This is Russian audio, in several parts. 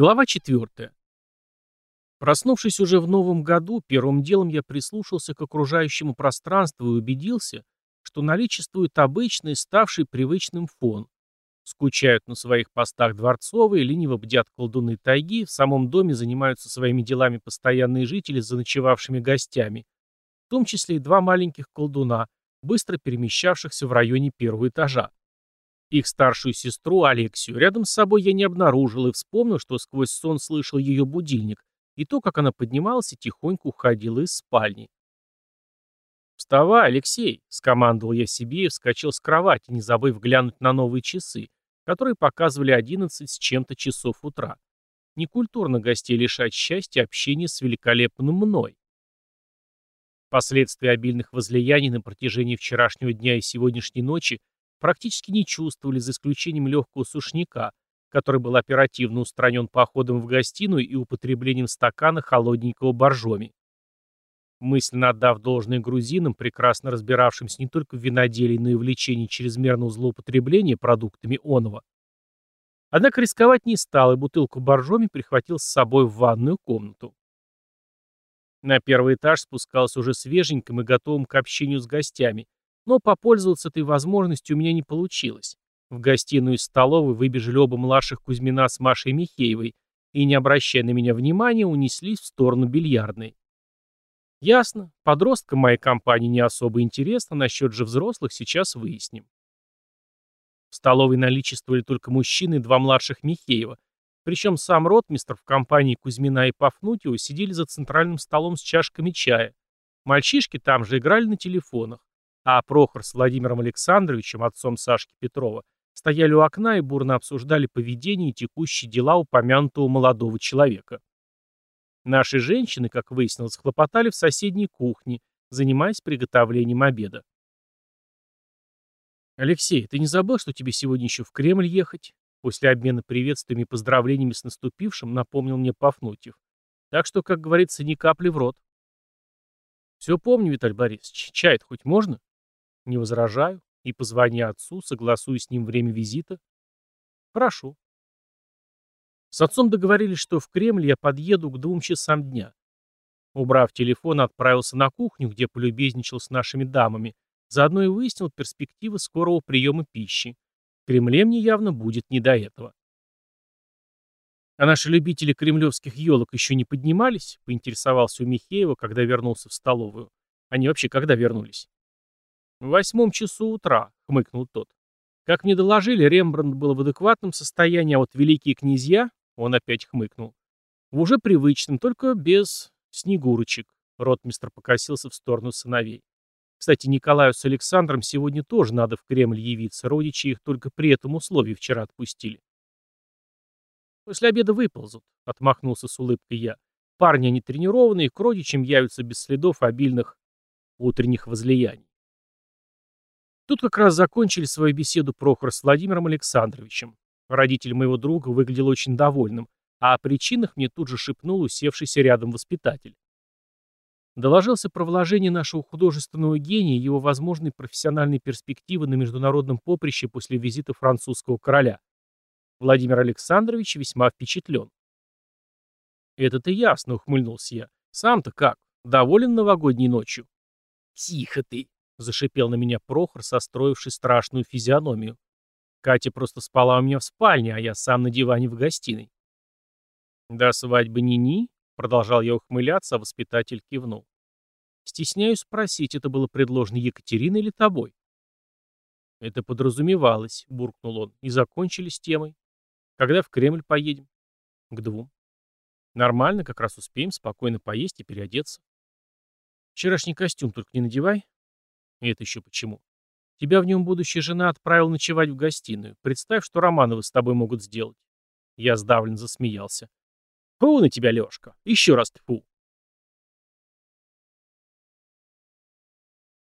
Глава 4. Проснувшись уже в новом году, первым делом я прислушался к окружающему пространству и убедился, что наличествует обычный, ставший привычным фон. Скучают на своих постах дворцовые, лениво бдят колдуны тайги, в самом доме занимаются своими делами постоянные жители с заночевавшими гостями, в том числе и два маленьких колдуна, быстро перемещавшихся в районе первого этажа. Их старшую сестру, Алексию, рядом с собой я не обнаружил и вспомнил, что сквозь сон слышал ее будильник и то, как она поднималась и тихонько уходила из спальни. «Вставай, Алексей!» — скомандовал я себе и вскочил с кровати, не забыв глянуть на новые часы, которые показывали 11 с чем-то часов утра. Некультурно гостей лишать счастья общения с великолепным мной. Последствия обильных возлияний на протяжении вчерашнего дня и сегодняшней ночи практически не чувствовали, за исключением легкого сушняка, который был оперативно устранен походом в гостиную и употреблением стакана холодненького боржоми. Мысленно отдав должное грузинам, прекрасно разбиравшимся не только в виноделии, но и в лечении чрезмерного злоупотребления продуктами оного. Однако рисковать не стал и бутылку боржоми прихватил с собой в ванную комнату. На первый этаж спускался уже свеженьким и готовым к общению с гостями, но попользоваться этой возможностью у меня не получилось. В гостиную из столовой выбежали оба младших Кузьмина с Машей Михеевой и, не обращая на меня внимания, унеслись в сторону бильярдной. Ясно, подросткам моей компании не особо интересно, насчет же взрослых сейчас выясним. В столовой наличествовали только мужчины и два младших Михеева, причем сам ротмистр в компании Кузьмина и Пафнутьева сидели за центральным столом с чашками чая. Мальчишки там же играли на телефонах а Прохор с Владимиром Александровичем, отцом Сашки Петрова, стояли у окна и бурно обсуждали поведение и текущие дела упомянутого молодого человека. Наши женщины, как выяснилось, хлопотали в соседней кухне, занимаясь приготовлением обеда. «Алексей, ты не забыл, что тебе сегодня еще в Кремль ехать?» После обмена приветствиями и поздравлениями с наступившим напомнил мне Пафнутьев. Так что, как говорится, ни капли в рот. «Все помню, Виталий Борисович. Чай-то хоть можно?» Не возражаю. И позвони отцу, согласуй с ним время визита. Прошу. С отцом договорились, что в Кремль я подъеду к двум часам дня. Убрав телефон, отправился на кухню, где полюбезничал с нашими дамами, заодно и выяснил перспективы скорого приема пищи. В Кремле мне явно будет не до этого. А наши любители кремлевских елок еще не поднимались, поинтересовался у Михеева, когда вернулся в столовую. Они вообще когда вернулись? «В восьмом часу утра», — хмыкнул тот. Как мне доложили, Рембрандт был в адекватном состоянии, а вот великие князья, он опять хмыкнул, в уже привычном, только без снегурочек. Ротмистр покосился в сторону сыновей. Кстати, Николаю с Александром сегодня тоже надо в Кремль явиться, родичи их только при этом условии вчера отпустили. После обеда выползут, отмахнулся с улыбкой я. Парни они тренированные, к родичам явятся без следов обильных утренних возлияний. Тут как раз закончили свою беседу Прохор с Владимиром Александровичем. Родитель моего друга выглядел очень довольным, а о причинах мне тут же шепнул усевшийся рядом воспитатель. Доложился про вложение нашего художественного гения и его возможные профессиональные перспективы на международном поприще после визита французского короля. Владимир Александрович весьма впечатлен. «Это-то ясно», — ухмыльнулся я. «Сам-то как? Доволен новогодней ночью?» «Тихо ты!» Зашипел на меня Прохор, состроивший страшную физиономию. Катя просто спала у меня в спальне, а я сам на диване в гостиной. «До свадьбы Нини?» — продолжал я ухмыляться, а воспитатель кивнул. «Стесняюсь спросить, это было предложено Екатериной или тобой?» «Это подразумевалось», — буркнул он, — «и закончили с темой. Когда в Кремль поедем?» «К двум». «Нормально, как раз успеем спокойно поесть и переодеться». «Вчерашний костюм только не надевай, и это еще почему? Тебя в нем будущая жена отправила ночевать в гостиную. Представь, что Романовы с тобой могут сделать. Я сдавлен засмеялся. Фу на тебя, Лешка. Еще раз фу.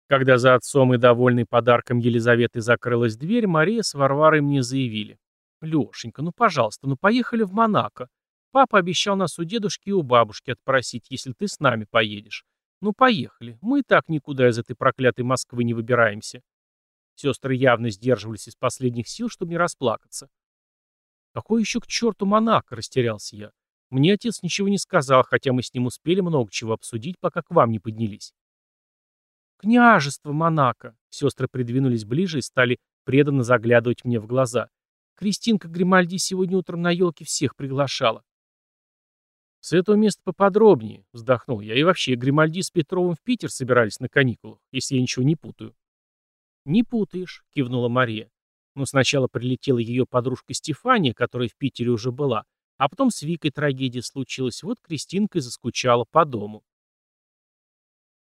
Когда за отцом и довольный подарком Елизаветы закрылась дверь, Мария с Варварой мне заявили. «Лешенька, ну пожалуйста, ну поехали в Монако. Папа обещал нас у дедушки и у бабушки отпросить, если ты с нами поедешь. Ну, поехали. Мы и так никуда из этой проклятой Москвы не выбираемся. Сестры явно сдерживались из последних сил, чтобы не расплакаться. Какой еще к черту Монако, растерялся я. Мне отец ничего не сказал, хотя мы с ним успели много чего обсудить, пока к вам не поднялись. «Княжество Монако!» Сестры придвинулись ближе и стали преданно заглядывать мне в глаза. Кристинка Гримальди сегодня утром на елке всех приглашала. «С этого места поподробнее», — вздохнул я. «И вообще, Гримальди с Петровым в Питер собирались на каникулах, если я ничего не путаю». «Не путаешь», — кивнула Мария. Но сначала прилетела ее подружка Стефания, которая в Питере уже была, а потом с Викой трагедия случилась, вот Кристинка и заскучала по дому.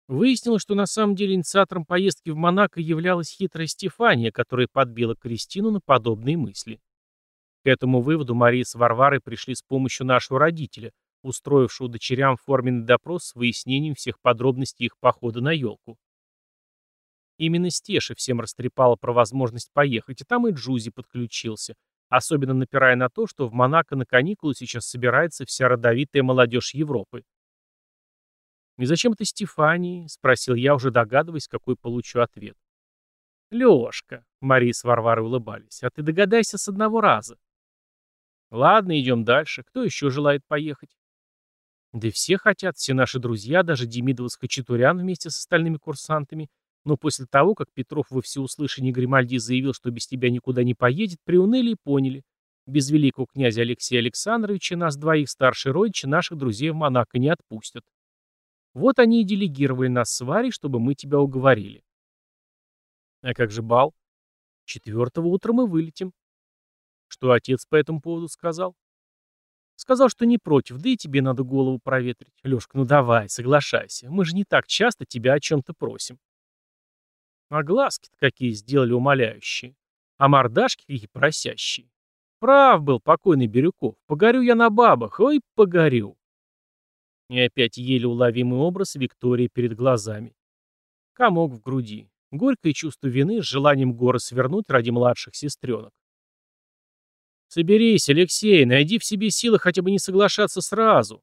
Выяснилось, что на самом деле инициатором поездки в Монако являлась хитрая Стефания, которая подбила Кристину на подобные мысли. К этому выводу Мария с Варварой пришли с помощью нашего родителя, устроившего дочерям форменный допрос с выяснением всех подробностей их похода на елку. Именно Стеша всем растрепала про возможность поехать, и там и Джузи подключился, особенно напирая на то, что в Монако на каникулы сейчас собирается вся родовитая молодежь Европы. «И зачем это Стефании?» — спросил я, уже догадываясь, какой получу ответ. «Лёшка», — Мария с Варварой улыбались, — «а ты догадайся с одного раза». «Ладно, идем дальше. Кто еще желает поехать?» «Да все хотят, все наши друзья, даже Демидова с Хачатурян вместе с остальными курсантами. Но после того, как Петров во всеуслышание Гримальди заявил, что без тебя никуда не поедет, приуныли и поняли. Без великого князя Алексея Александровича нас двоих старший родичи наших друзей в Монако не отпустят. Вот они и делегировали нас с Варей, чтобы мы тебя уговорили. А как же бал? Четвертого утра мы вылетим. Что отец по этому поводу сказал? Сказал, что не против, да и тебе надо голову проветрить. Лешка, ну давай, соглашайся. Мы же не так часто тебя о чем-то просим. А глазки-то какие сделали умоляющие. А мордашки какие просящие. Прав был покойный Бирюков. Погорю я на бабах, ой, погорю. И опять еле уловимый образ Виктории перед глазами. Комок в груди. Горькое чувство вины с желанием горы свернуть ради младших сестренок. «Соберись, Алексей, найди в себе силы хотя бы не соглашаться сразу».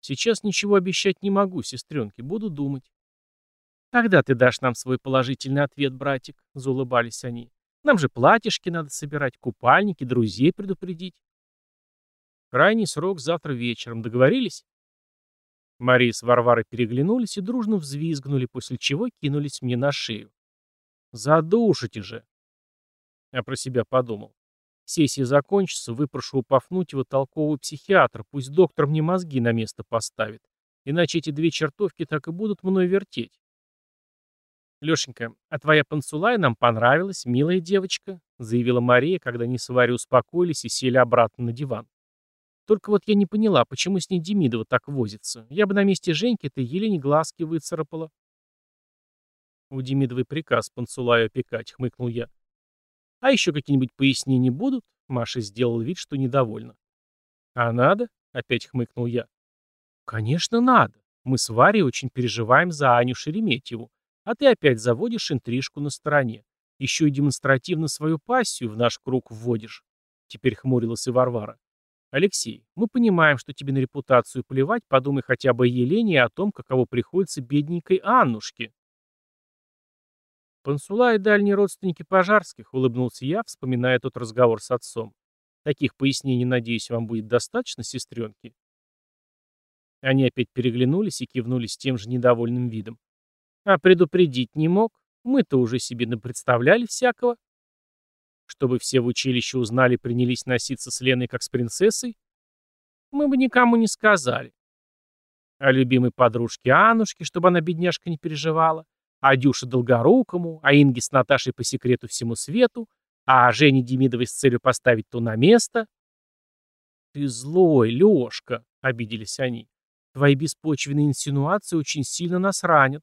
«Сейчас ничего обещать не могу, сестренки, буду думать». «Когда ты дашь нам свой положительный ответ, братик?» — заулыбались они. «Нам же платьишки надо собирать, купальники, друзей предупредить». Крайний срок завтра вечером. Договорились? Мария с Варварой переглянулись и дружно взвизгнули, после чего кинулись мне на шею. «Задушите же!» Я про себя подумал. Сессия закончится, выпрошу у Пафнутьева толкового психиатра, пусть доктор мне мозги на место поставит. Иначе эти две чертовки так и будут мной вертеть. «Лешенька, а твоя пансулая нам понравилась, милая девочка», заявила Мария, когда они с Варей успокоились и сели обратно на диван. Только вот я не поняла, почему с ней Демидова так возится. Я бы на месте Женьки-то Елене глазки выцарапала. У Демидовой приказ Пансулаю опекать, хмыкнул я. А еще какие-нибудь пояснения будут? Маша сделала вид, что недовольна. А надо? Опять хмыкнул я. Конечно, надо. Мы с Варей очень переживаем за Аню Шереметьеву. А ты опять заводишь интрижку на стороне. Еще и демонстративно свою пассию в наш круг вводишь. Теперь хмурилась и Варвара. Алексей, мы понимаем, что тебе на репутацию плевать, подумай хотя бы о Елене и о том, каково приходится бедненькой Аннушке. Пансула и дальние родственники Пожарских, улыбнулся я, вспоминая тот разговор с отцом. Таких пояснений, надеюсь, вам будет достаточно, сестренки? Они опять переглянулись и кивнули с тем же недовольным видом. А предупредить не мог? Мы-то уже себе напредставляли всякого. Чтобы все в училище узнали принялись носиться с Леной как с принцессой? Мы бы никому не сказали. О любимой подружке Аннушке, чтобы она, бедняжка, не переживала. О Дюше Долгорукому, о Инге с Наташей по секрету всему свету, а Жене Демидовой с целью поставить то на место. «Ты злой, Лёшка», — обиделись они. «Твои беспочвенные инсинуации очень сильно нас ранят».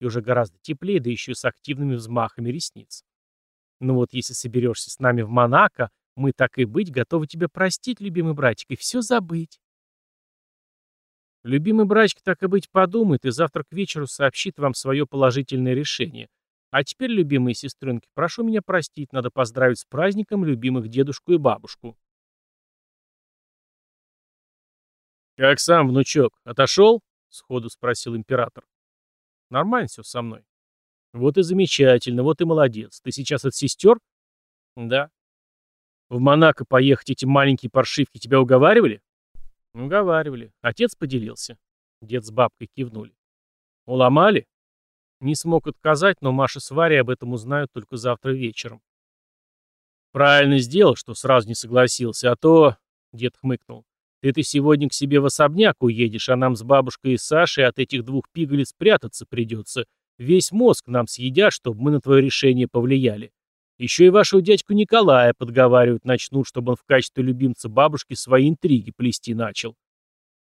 И уже гораздо теплее, да еще с активными взмахами ресниц. Ну вот если соберешься с нами в Монако, мы так и быть готовы тебя простить, любимый братик, и все забыть. Любимый братик так и быть подумает и завтра к вечеру сообщит вам свое положительное решение. А теперь, любимые сестренки, прошу меня простить, надо поздравить с праздником любимых дедушку и бабушку. «Как сам, внучок, отошел?» — сходу спросил император. «Нормально все со мной. Вот и замечательно, вот и молодец. Ты сейчас от сестер? Да. В Монако поехать эти маленькие паршивки тебя уговаривали? Уговаривали. Отец поделился. Дед с бабкой кивнули. Уломали? Не смог отказать, но Маша с Варей об этом узнают только завтра вечером. Правильно сделал, что сразу не согласился, а то... Дед хмыкнул. Ты-то сегодня к себе в особняк уедешь, а нам с бабушкой и Сашей от этих двух пигалиц прятаться придется. Весь мозг нам съедят, чтобы мы на твое решение повлияли. Еще и вашего дядьку Николая подговаривают начнут, чтобы он в качестве любимца бабушки свои интриги плести начал.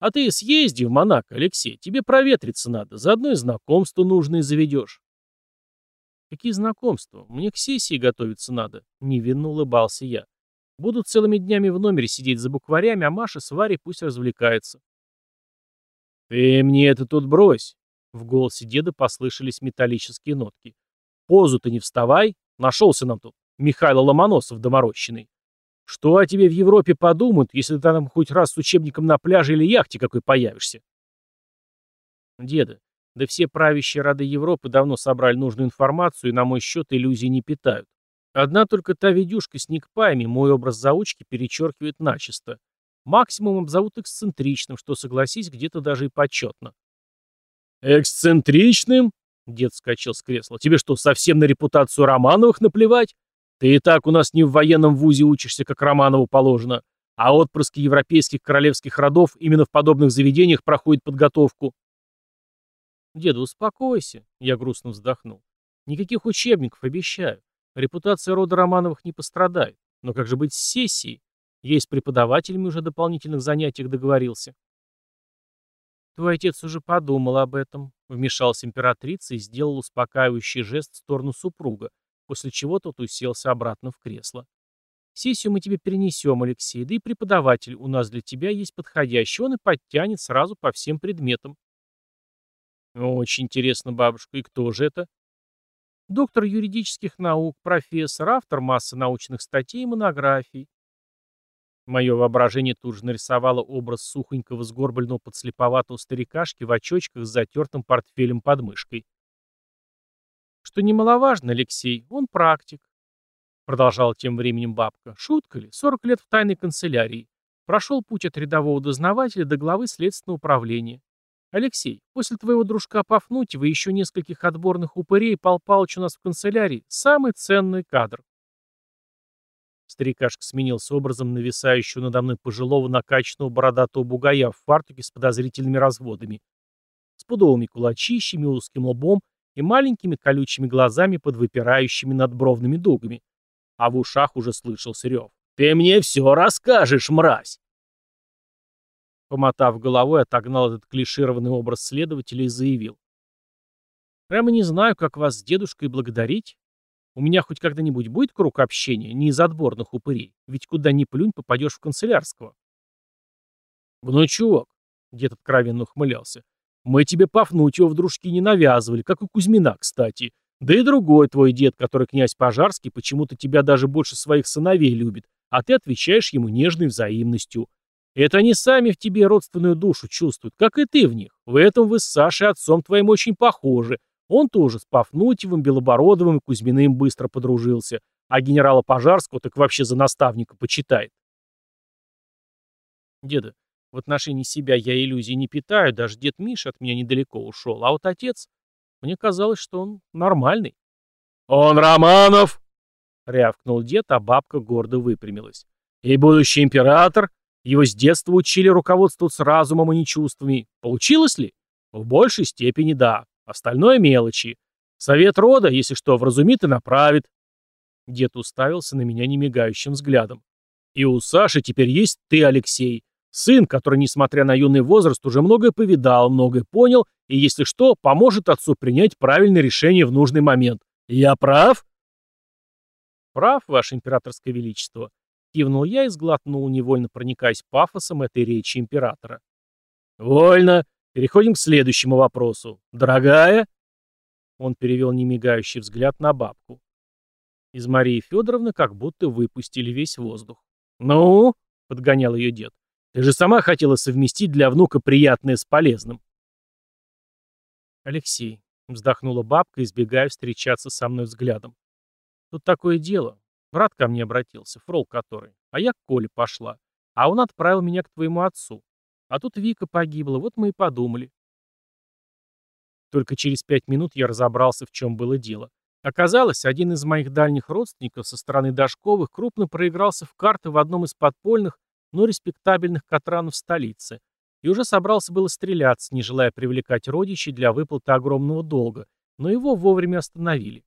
А ты съезди в Монако, Алексей, тебе проветриться надо, заодно и знакомство нужное заведешь. Какие знакомства? Мне к сессии готовиться надо, невинно улыбался я. Будут целыми днями в номере сидеть за букварями, а Маша с Варей пусть развлекается. Ты мне это тут брось. В голосе деда послышались металлические нотки. Позу ты не вставай, Нашелся нам тут Михаил Ломоносов доморощенный. Что о тебе в Европе подумают, если ты там хоть раз с учебником на пляже или яхте какой появишься? Деда, да все правящие роды Европы давно собрали нужную информацию и на мой счет иллюзий не питают. Одна только та видюшка с никпаями мой образ заучки перечеркивает начисто. Максимум обзовут эксцентричным, что, согласись, где-то даже и почетно. «Эксцентричным?» Дед скачал с кресла. «Тебе что, совсем на репутацию Романовых наплевать? Ты и так у нас не в военном вузе учишься, как Романову положено, а отпрыски европейских королевских родов именно в подобных заведениях проходят подготовку». «Деда, успокойся», — я грустно вздохнул. «Никаких учебников, обещаю. Репутация рода Романовых не пострадает. Но как же быть с сессией? Я с преподавателями уже дополнительных занятиях договорился». «Твой отец уже подумал об этом», — вмешалась императрица и сделал успокаивающий жест в сторону супруга, после чего тот уселся обратно в кресло. «Сессию мы тебе перенесем, Алексей, да и преподаватель у нас для тебя есть подходящий, он и подтянет сразу по всем предметам». «Очень интересно, бабушка, и кто же это?» «Доктор юридических наук, профессор, автор массы научных статей и монографий», Мое воображение тут же нарисовало образ сухонького сгорбленного подслеповатого старикашки в очочках с затертым портфелем под мышкой. «Что немаловажно, Алексей, он практик», — продолжала тем временем бабка. «Шутка ли? Сорок лет в тайной канцелярии. Прошел путь от рядового дознавателя до главы следственного управления. Алексей, после твоего дружка Пафнутьева и еще нескольких отборных упырей Пал Палыч у нас в канцелярии самый ценный кадр. Старикашка сменился образом нависающего надо мной пожилого накачанного бородатого бугая в фартуке с подозрительными разводами, с пудовыми кулачищами, узким лбом и маленькими колючими глазами под выпирающими надбровными дугами. А в ушах уже слышался рев. «Ты мне все расскажешь, мразь!» Помотав головой, отогнал этот клишированный образ следователя и заявил. «Прямо не знаю, как вас с дедушкой благодарить. У меня хоть когда-нибудь будет круг общения, не из отборных упырей, ведь куда ни плюнь, попадешь в канцелярского. Внучок, дед откровенно ухмылялся, мы тебе Пафнутьева в дружки не навязывали, как и Кузьмина, кстати. Да и другой твой дед, который князь Пожарский, почему-то тебя даже больше своих сыновей любит, а ты отвечаешь ему нежной взаимностью. Это они сами в тебе родственную душу чувствуют, как и ты в них. В этом вы с Сашей отцом твоим очень похожи, он тоже с Пафнутьевым, Белобородовым и Кузьминым быстро подружился, а генерала Пожарского так вообще за наставника почитает. Деда, в отношении себя я иллюзий не питаю, даже дед Миша от меня недалеко ушел, а вот отец, мне казалось, что он нормальный. «Он Романов!» — рявкнул дед, а бабка гордо выпрямилась. «И будущий император? Его с детства учили руководствоваться разумом, и не чувствами. Получилось ли? В большей степени да. Остальное мелочи. Совет рода, если что, вразумит и направит. Дед уставился на меня немигающим взглядом. И у Саши теперь есть ты, Алексей. Сын, который, несмотря на юный возраст, уже многое повидал, многое понял, и, если что, поможет отцу принять правильное решение в нужный момент. Я прав? Прав, ваше императорское величество. Кивнул я и сглотнул, невольно проникаясь пафосом этой речи императора. «Вольно. Переходим к следующему вопросу. Дорогая?» Он перевел немигающий взгляд на бабку. Из Марии Федоровны как будто выпустили весь воздух. «Ну?» — подгонял ее дед. «Ты же сама хотела совместить для внука приятное с полезным». «Алексей», — вздохнула бабка, избегая встречаться со мной взглядом. «Тут такое дело. Брат ко мне обратился, фрол который. А я к Коле пошла. А он отправил меня к твоему отцу. А тут Вика погибла, вот мы и подумали. Только через пять минут я разобрался, в чем было дело. Оказалось, один из моих дальних родственников со стороны Дашковых крупно проигрался в карты в одном из подпольных, но респектабельных катранов столицы, и уже собрался было стреляться, не желая привлекать родичей для выплаты огромного долга, но его вовремя остановили.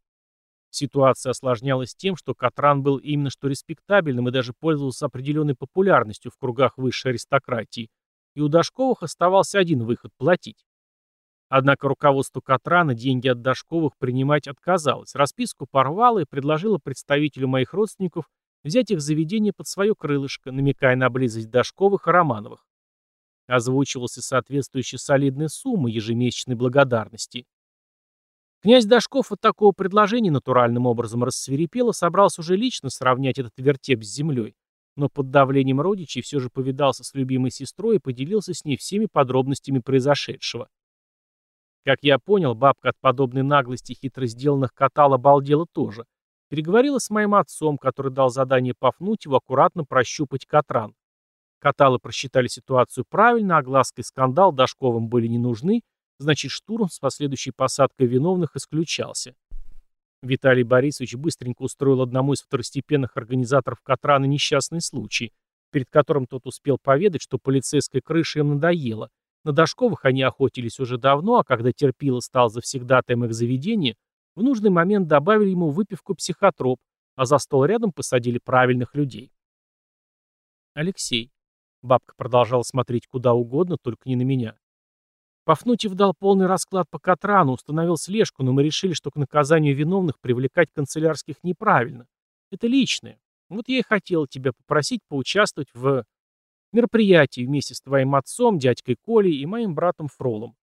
Ситуация осложнялась тем, что Катран был именно что респектабельным и даже пользовался определенной популярностью в кругах высшей аристократии, и у Дашковых оставался один выход – платить. Однако руководство Катрана деньги от Дашковых принимать отказалось, расписку порвало и предложило представителю моих родственников взять их заведение под свое крылышко, намекая на близость Дашковых и Романовых. Озвучивался соответствующая солидная сумма ежемесячной благодарности. Князь Дашков от такого предложения натуральным образом рассверепел и собрался уже лично сравнять этот вертеп с землей, но под давлением родичей все же повидался с любимой сестрой и поделился с ней всеми подробностями произошедшего. Как я понял, бабка от подобной наглости хитро сделанных катал обалдела тоже. Переговорила с моим отцом, который дал задание Пафнутьеву аккуратно прощупать Катран. Каталы просчитали ситуацию правильно, огласка и скандал Дашковым были не нужны, значит штурм с последующей посадкой виновных исключался. Виталий Борисович быстренько устроил одному из второстепенных организаторов Катрана несчастный случай, перед которым тот успел поведать, что полицейская крыша им надоела. На Дашковых они охотились уже давно, а когда Терпило стал завсегдатаем их заведения, в нужный момент добавили ему выпивку психотроп, а за стол рядом посадили правильных людей. Алексей. Бабка продолжала смотреть куда угодно, только не на меня. Пафнутьев дал полный расклад по Катрану, установил слежку, но мы решили, что к наказанию виновных привлекать канцелярских неправильно. Это личное. Вот я и хотел тебя попросить поучаствовать в мероприятии вместе с твоим отцом, дядькой Колей и моим братом Фролом.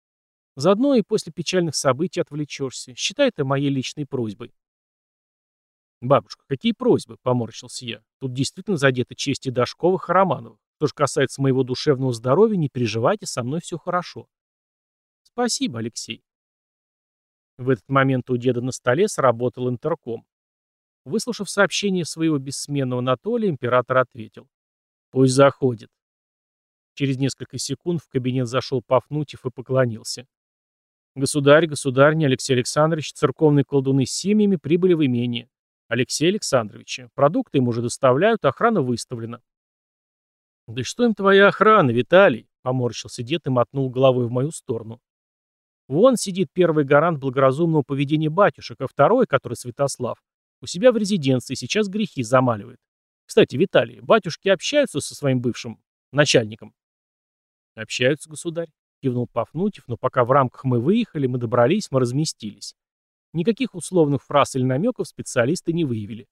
Заодно и после печальных событий отвлечешься. Считай это моей личной просьбой. «Бабушка, какие просьбы?» — поморщился я. «Тут действительно задеты чести Дашковых и Романовых. Что же касается моего душевного здоровья, не переживайте, со мной все хорошо. Спасибо, Алексей. В этот момент у деда на столе сработал интерком. Выслушав сообщение своего бессменного Анатолия, император ответил. «Пусть заходит». Через несколько секунд в кабинет зашел Пафнутьев и поклонился. «Государь, государня Алексей Александрович, церковные колдуны с семьями прибыли в имение. Алексей Александрович, продукты им уже доставляют, охрана выставлена». «Да что им твоя охрана, Виталий?» — поморщился дед и мотнул головой в мою сторону. Вон сидит первый гарант благоразумного поведения батюшек, а второй, который Святослав, у себя в резиденции сейчас грехи замаливает. Кстати, Виталий, батюшки общаются со своим бывшим начальником? Общаются, государь, кивнул Пафнутьев, но пока в рамках мы выехали, мы добрались, мы разместились. Никаких условных фраз или намеков специалисты не выявили.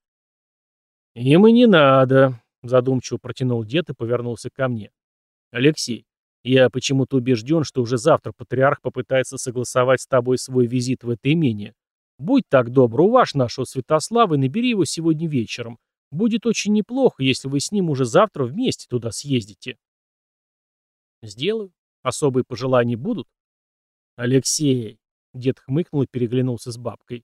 «Им и не надо», — задумчиво протянул дед и повернулся ко мне. «Алексей, я почему-то убежден, что уже завтра патриарх попытается согласовать с тобой свой визит в это имение. Будь так добр, уваж нашего Святослава и набери его сегодня вечером. Будет очень неплохо, если вы с ним уже завтра вместе туда съездите. Сделаю. Особые пожелания будут? Алексей. Дед хмыкнул и переглянулся с бабкой.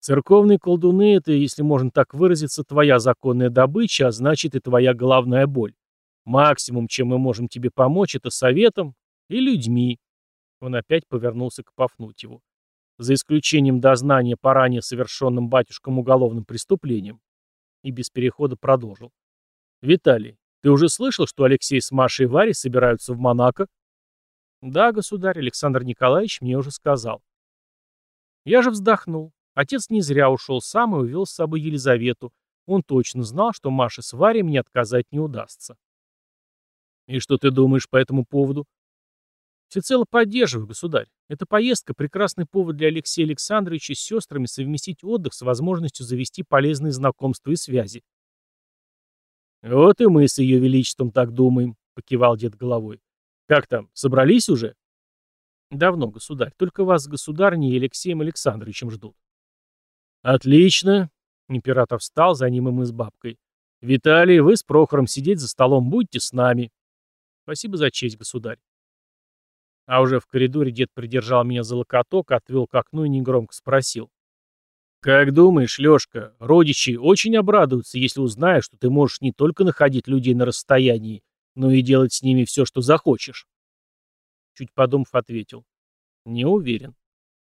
Церковные колдуны — это, если можно так выразиться, твоя законная добыча, а значит и твоя головная боль. Максимум, чем мы можем тебе помочь, это советом и людьми. Он опять повернулся к Пафнутьеву. За исключением дознания по ранее совершенным батюшкам уголовным преступлениям. И без перехода продолжил. Виталий, ты уже слышал, что Алексей с Машей и Варей собираются в Монако? Да, государь, Александр Николаевич мне уже сказал. Я же вздохнул. Отец не зря ушел сам и увел с собой Елизавету. Он точно знал, что Маше с Варей мне отказать не удастся. И что ты думаешь по этому поводу? Всецело поддерживаю, государь. Эта поездка – прекрасный повод для Алексея Александровича с сестрами совместить отдых с возможностью завести полезные знакомства и связи. Вот и мы с ее величеством так думаем, покивал дед головой. Как там, собрались уже? Давно, государь. Только вас с государней и Алексеем Александровичем ждут. Отлично. Император встал, за ним и мы с бабкой. Виталий, вы с Прохором сидеть за столом будьте с нами. Спасибо за честь, государь. А уже в коридоре дед придержал меня за локоток, отвел к окну и негромко спросил. «Как думаешь, Лёшка, родичи очень обрадуются, если узнают, что ты можешь не только находить людей на расстоянии, но и делать с ними все, что захочешь?» Чуть подумав, ответил. «Не уверен».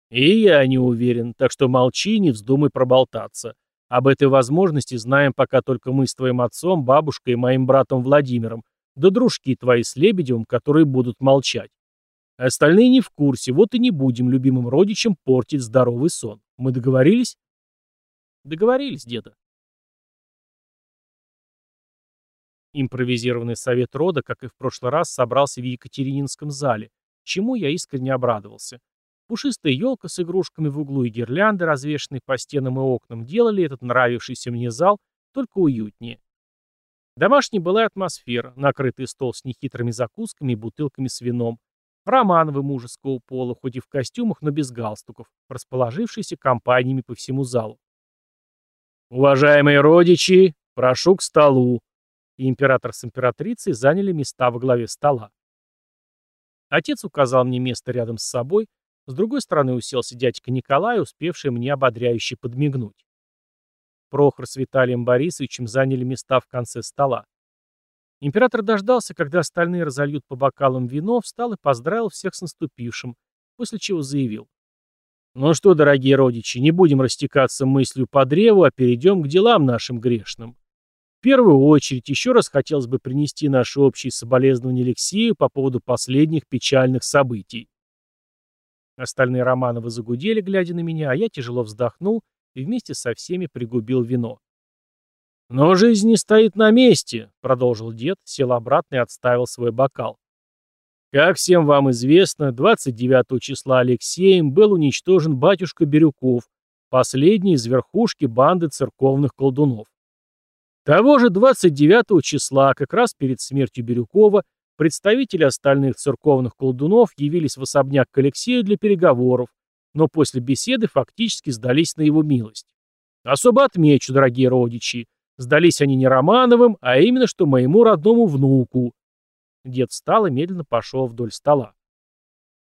«И я не уверен, так что молчи не вздумай проболтаться. Об этой возможности знаем пока только мы с твоим отцом, бабушкой и моим братом Владимиром, да дружки твои с Лебедевым, которые будут молчать. Остальные не в курсе, вот и не будем любимым родичам портить здоровый сон. Мы договорились? Договорились, деда. Импровизированный совет рода, как и в прошлый раз, собрался в Екатерининском зале, чему я искренне обрадовался. Пушистая елка с игрушками в углу и гирлянды, развешанные по стенам и окнам, делали этот нравившийся мне зал только уютнее. Домашней была атмосфера, накрытый стол с нехитрыми закусками и бутылками с вином, Романовы мужеского пола, хоть и в костюмах, но без галстуков, расположившиеся компаниями по всему залу. «Уважаемые родичи, прошу к столу!» И император с императрицей заняли места во главе стола. Отец указал мне место рядом с собой, с другой стороны уселся дядька Николай, успевший мне ободряюще подмигнуть. Прохор с Виталием Борисовичем заняли места в конце стола. Император дождался, когда остальные разольют по бокалам вино, встал и поздравил всех с наступившим, после чего заявил. «Ну что, дорогие родичи, не будем растекаться мыслью по древу, а перейдем к делам нашим грешным. В первую очередь еще раз хотелось бы принести наши общие соболезнования Алексею по поводу последних печальных событий. Остальные Романовы загудели, глядя на меня, а я тяжело вздохнул и вместе со всеми пригубил вино. «Но жизнь не стоит на месте», — продолжил дед, сел обратно и отставил свой бокал. Как всем вам известно, 29 числа Алексеем был уничтожен батюшка Бирюков, последний из верхушки банды церковных колдунов. Того же 29 числа, как раз перед смертью Бирюкова, Представители остальных церковных колдунов явились в особняк к Алексею для переговоров, но после беседы фактически сдались на его милость. Особо отмечу, дорогие родичи, сдались они не Романовым, а именно что моему родному внуку. Дед встал и медленно пошел вдоль стола.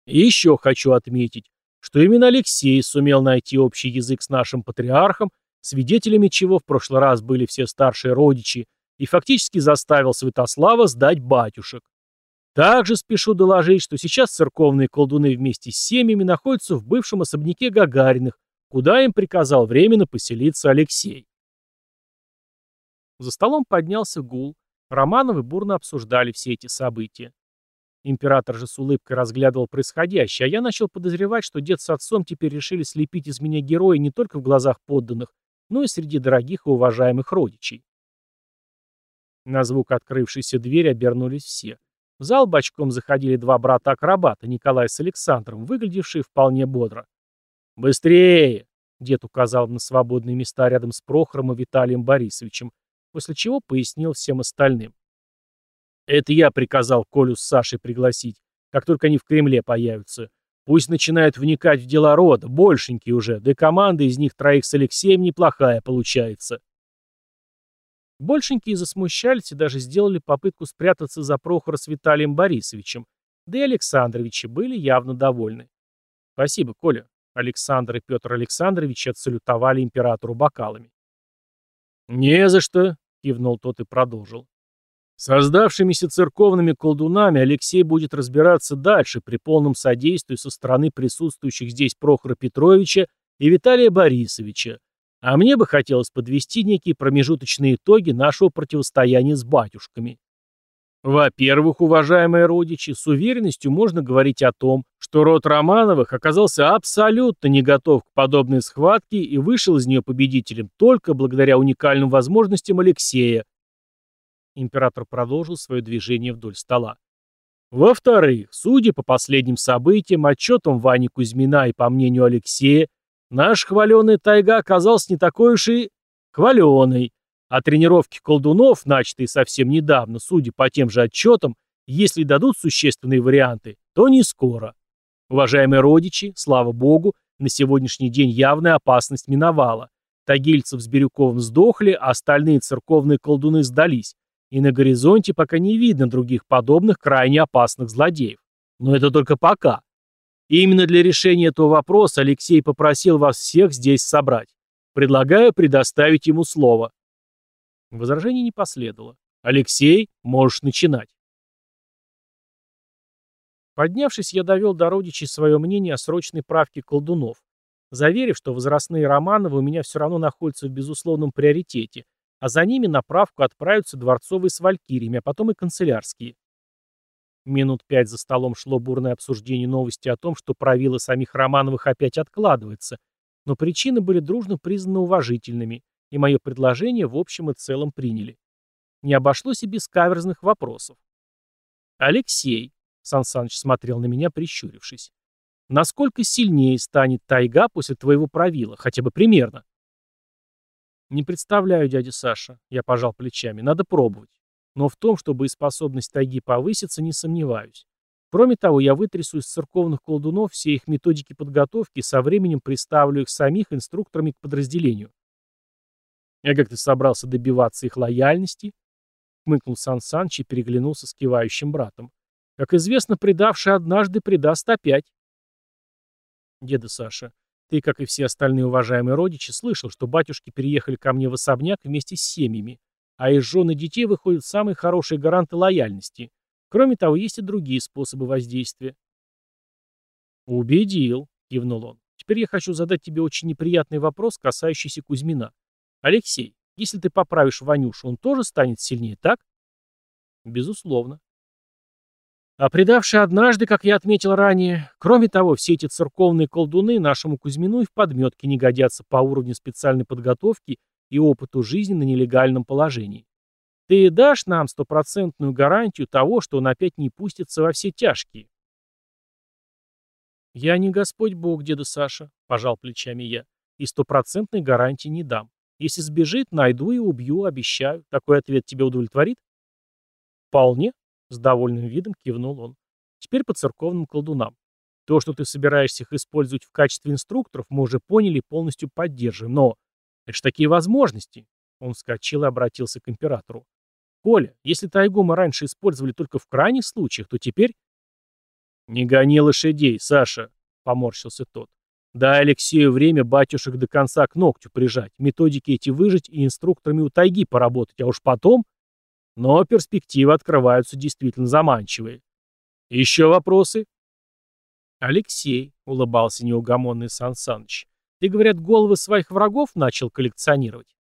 И еще хочу отметить, что именно Алексей сумел найти общий язык с нашим патриархом, свидетелями чего в прошлый раз были все старшие родичи, и фактически заставил Святослава сдать батюшек. Также спешу доложить, что сейчас церковные колдуны вместе с семьями находятся в бывшем особняке Гагариных, куда им приказал временно поселиться Алексей. За столом поднялся гул. Романовы бурно обсуждали все эти события. Император же с улыбкой разглядывал происходящее, а я начал подозревать, что дед с отцом теперь решили слепить из меня героя не только в глазах подданных, но и среди дорогих и уважаемых родичей. На звук открывшейся двери обернулись все. В зал бочком заходили два брата-акробата, Николай с Александром, выглядевшие вполне бодро. «Быстрее!» — дед указал на свободные места рядом с Прохором и Виталием Борисовичем, после чего пояснил всем остальным. «Это я приказал Колю с Сашей пригласить, как только они в Кремле появятся. Пусть начинают вникать в дела рода, большенькие уже, да и команда из них троих с Алексеем неплохая получается». Большенькие засмущались и даже сделали попытку спрятаться за Прохора с Виталием Борисовичем, да и Александровичи были явно довольны. «Спасибо, Коля». Александр и Петр Александрович отсалютовали императору бокалами. «Не за что», — кивнул тот и продолжил. Создавшимися церковными колдунами Алексей будет разбираться дальше при полном содействии со стороны присутствующих здесь Прохора Петровича и Виталия Борисовича, а мне бы хотелось подвести некие промежуточные итоги нашего противостояния с батюшками. Во-первых, уважаемые родичи, с уверенностью можно говорить о том, что род Романовых оказался абсолютно не готов к подобной схватке и вышел из нее победителем только благодаря уникальным возможностям Алексея. Император продолжил свое движение вдоль стола. Во-вторых, судя по последним событиям, отчетам Вани Кузьмина и по мнению Алексея, Наш хваленый тайга оказался не такой уж и хваленый, а тренировки колдунов, начатые совсем недавно, судя по тем же отчетам, если дадут существенные варианты, то не скоро. Уважаемые родичи, слава богу, на сегодняшний день явная опасность миновала. Тагильцев с Бирюковым сдохли, а остальные церковные колдуны сдались, и на горизонте пока не видно других подобных крайне опасных злодеев. Но это только пока. И именно для решения этого вопроса Алексей попросил вас всех здесь собрать. Предлагаю предоставить ему слово». Возражений не последовало. «Алексей, можешь начинать». Поднявшись, я довел до родичей свое мнение о срочной правке колдунов, заверив, что возрастные Романовы у меня все равно находятся в безусловном приоритете, а за ними на правку отправятся дворцовые с валькириями, а потом и канцелярские. Минут пять за столом шло бурное обсуждение новости о том, что правила самих Романовых опять откладывается, но причины были дружно признаны уважительными, и мое предложение в общем и целом приняли. Не обошлось и без каверзных вопросов. «Алексей», — Сан Саныч смотрел на меня, прищурившись, «насколько сильнее станет тайга после твоего правила, хотя бы примерно?» «Не представляю, дядя Саша», — я пожал плечами, — «надо пробовать. Но в том, чтобы и способность тайги повыситься, не сомневаюсь. Кроме того, я вытрясу из церковных колдунов все их методики подготовки и со временем приставлю их самих инструкторами к подразделению. А как ты собрался добиваться их лояльности? Хмыкнул Сан Саныч и переглянулся с кивающим братом. Как известно, предавший однажды предаст опять. Деда Саша, ты, как и все остальные уважаемые родичи, слышал, что батюшки переехали ко мне в особняк вместе с семьями, а из жены детей выходят самые хорошие гаранты лояльности. Кроме того, есть и другие способы воздействия. «Убедил», — кивнул он. «Теперь я хочу задать тебе очень неприятный вопрос, касающийся Кузьмина. Алексей, если ты поправишь Ванюшу, он тоже станет сильнее, так?» «Безусловно». А предавший однажды, как я отметил ранее, кроме того, все эти церковные колдуны нашему Кузьмину и в подметке не годятся по уровню специальной подготовки и опыту жизни на нелегальном положении. Ты дашь нам стопроцентную гарантию того, что он опять не пустится во все тяжкие? Я не Господь Бог, деда Саша, пожал плечами я, и стопроцентной гарантии не дам. Если сбежит, найду и убью, обещаю. Такой ответ тебя удовлетворит? Вполне, с довольным видом кивнул он. Теперь по церковным колдунам. То, что ты собираешься их использовать в качестве инструкторов, мы уже поняли и полностью поддерживаем. Но это ж такие возможности. Он вскочил и обратился к императору. Коля, если тайгу мы раньше использовали только в крайних случаях, то теперь... Не гони лошадей, Саша, поморщился тот. Дай Алексею время батюшек до конца к ногтю прижать, методики эти выжить и инструкторами у тайги поработать, а уж потом... Но перспективы открываются действительно заманчивые. Еще вопросы? Алексей, улыбался неугомонный Сан Саныч, ты, говорят, головы своих врагов начал коллекционировать?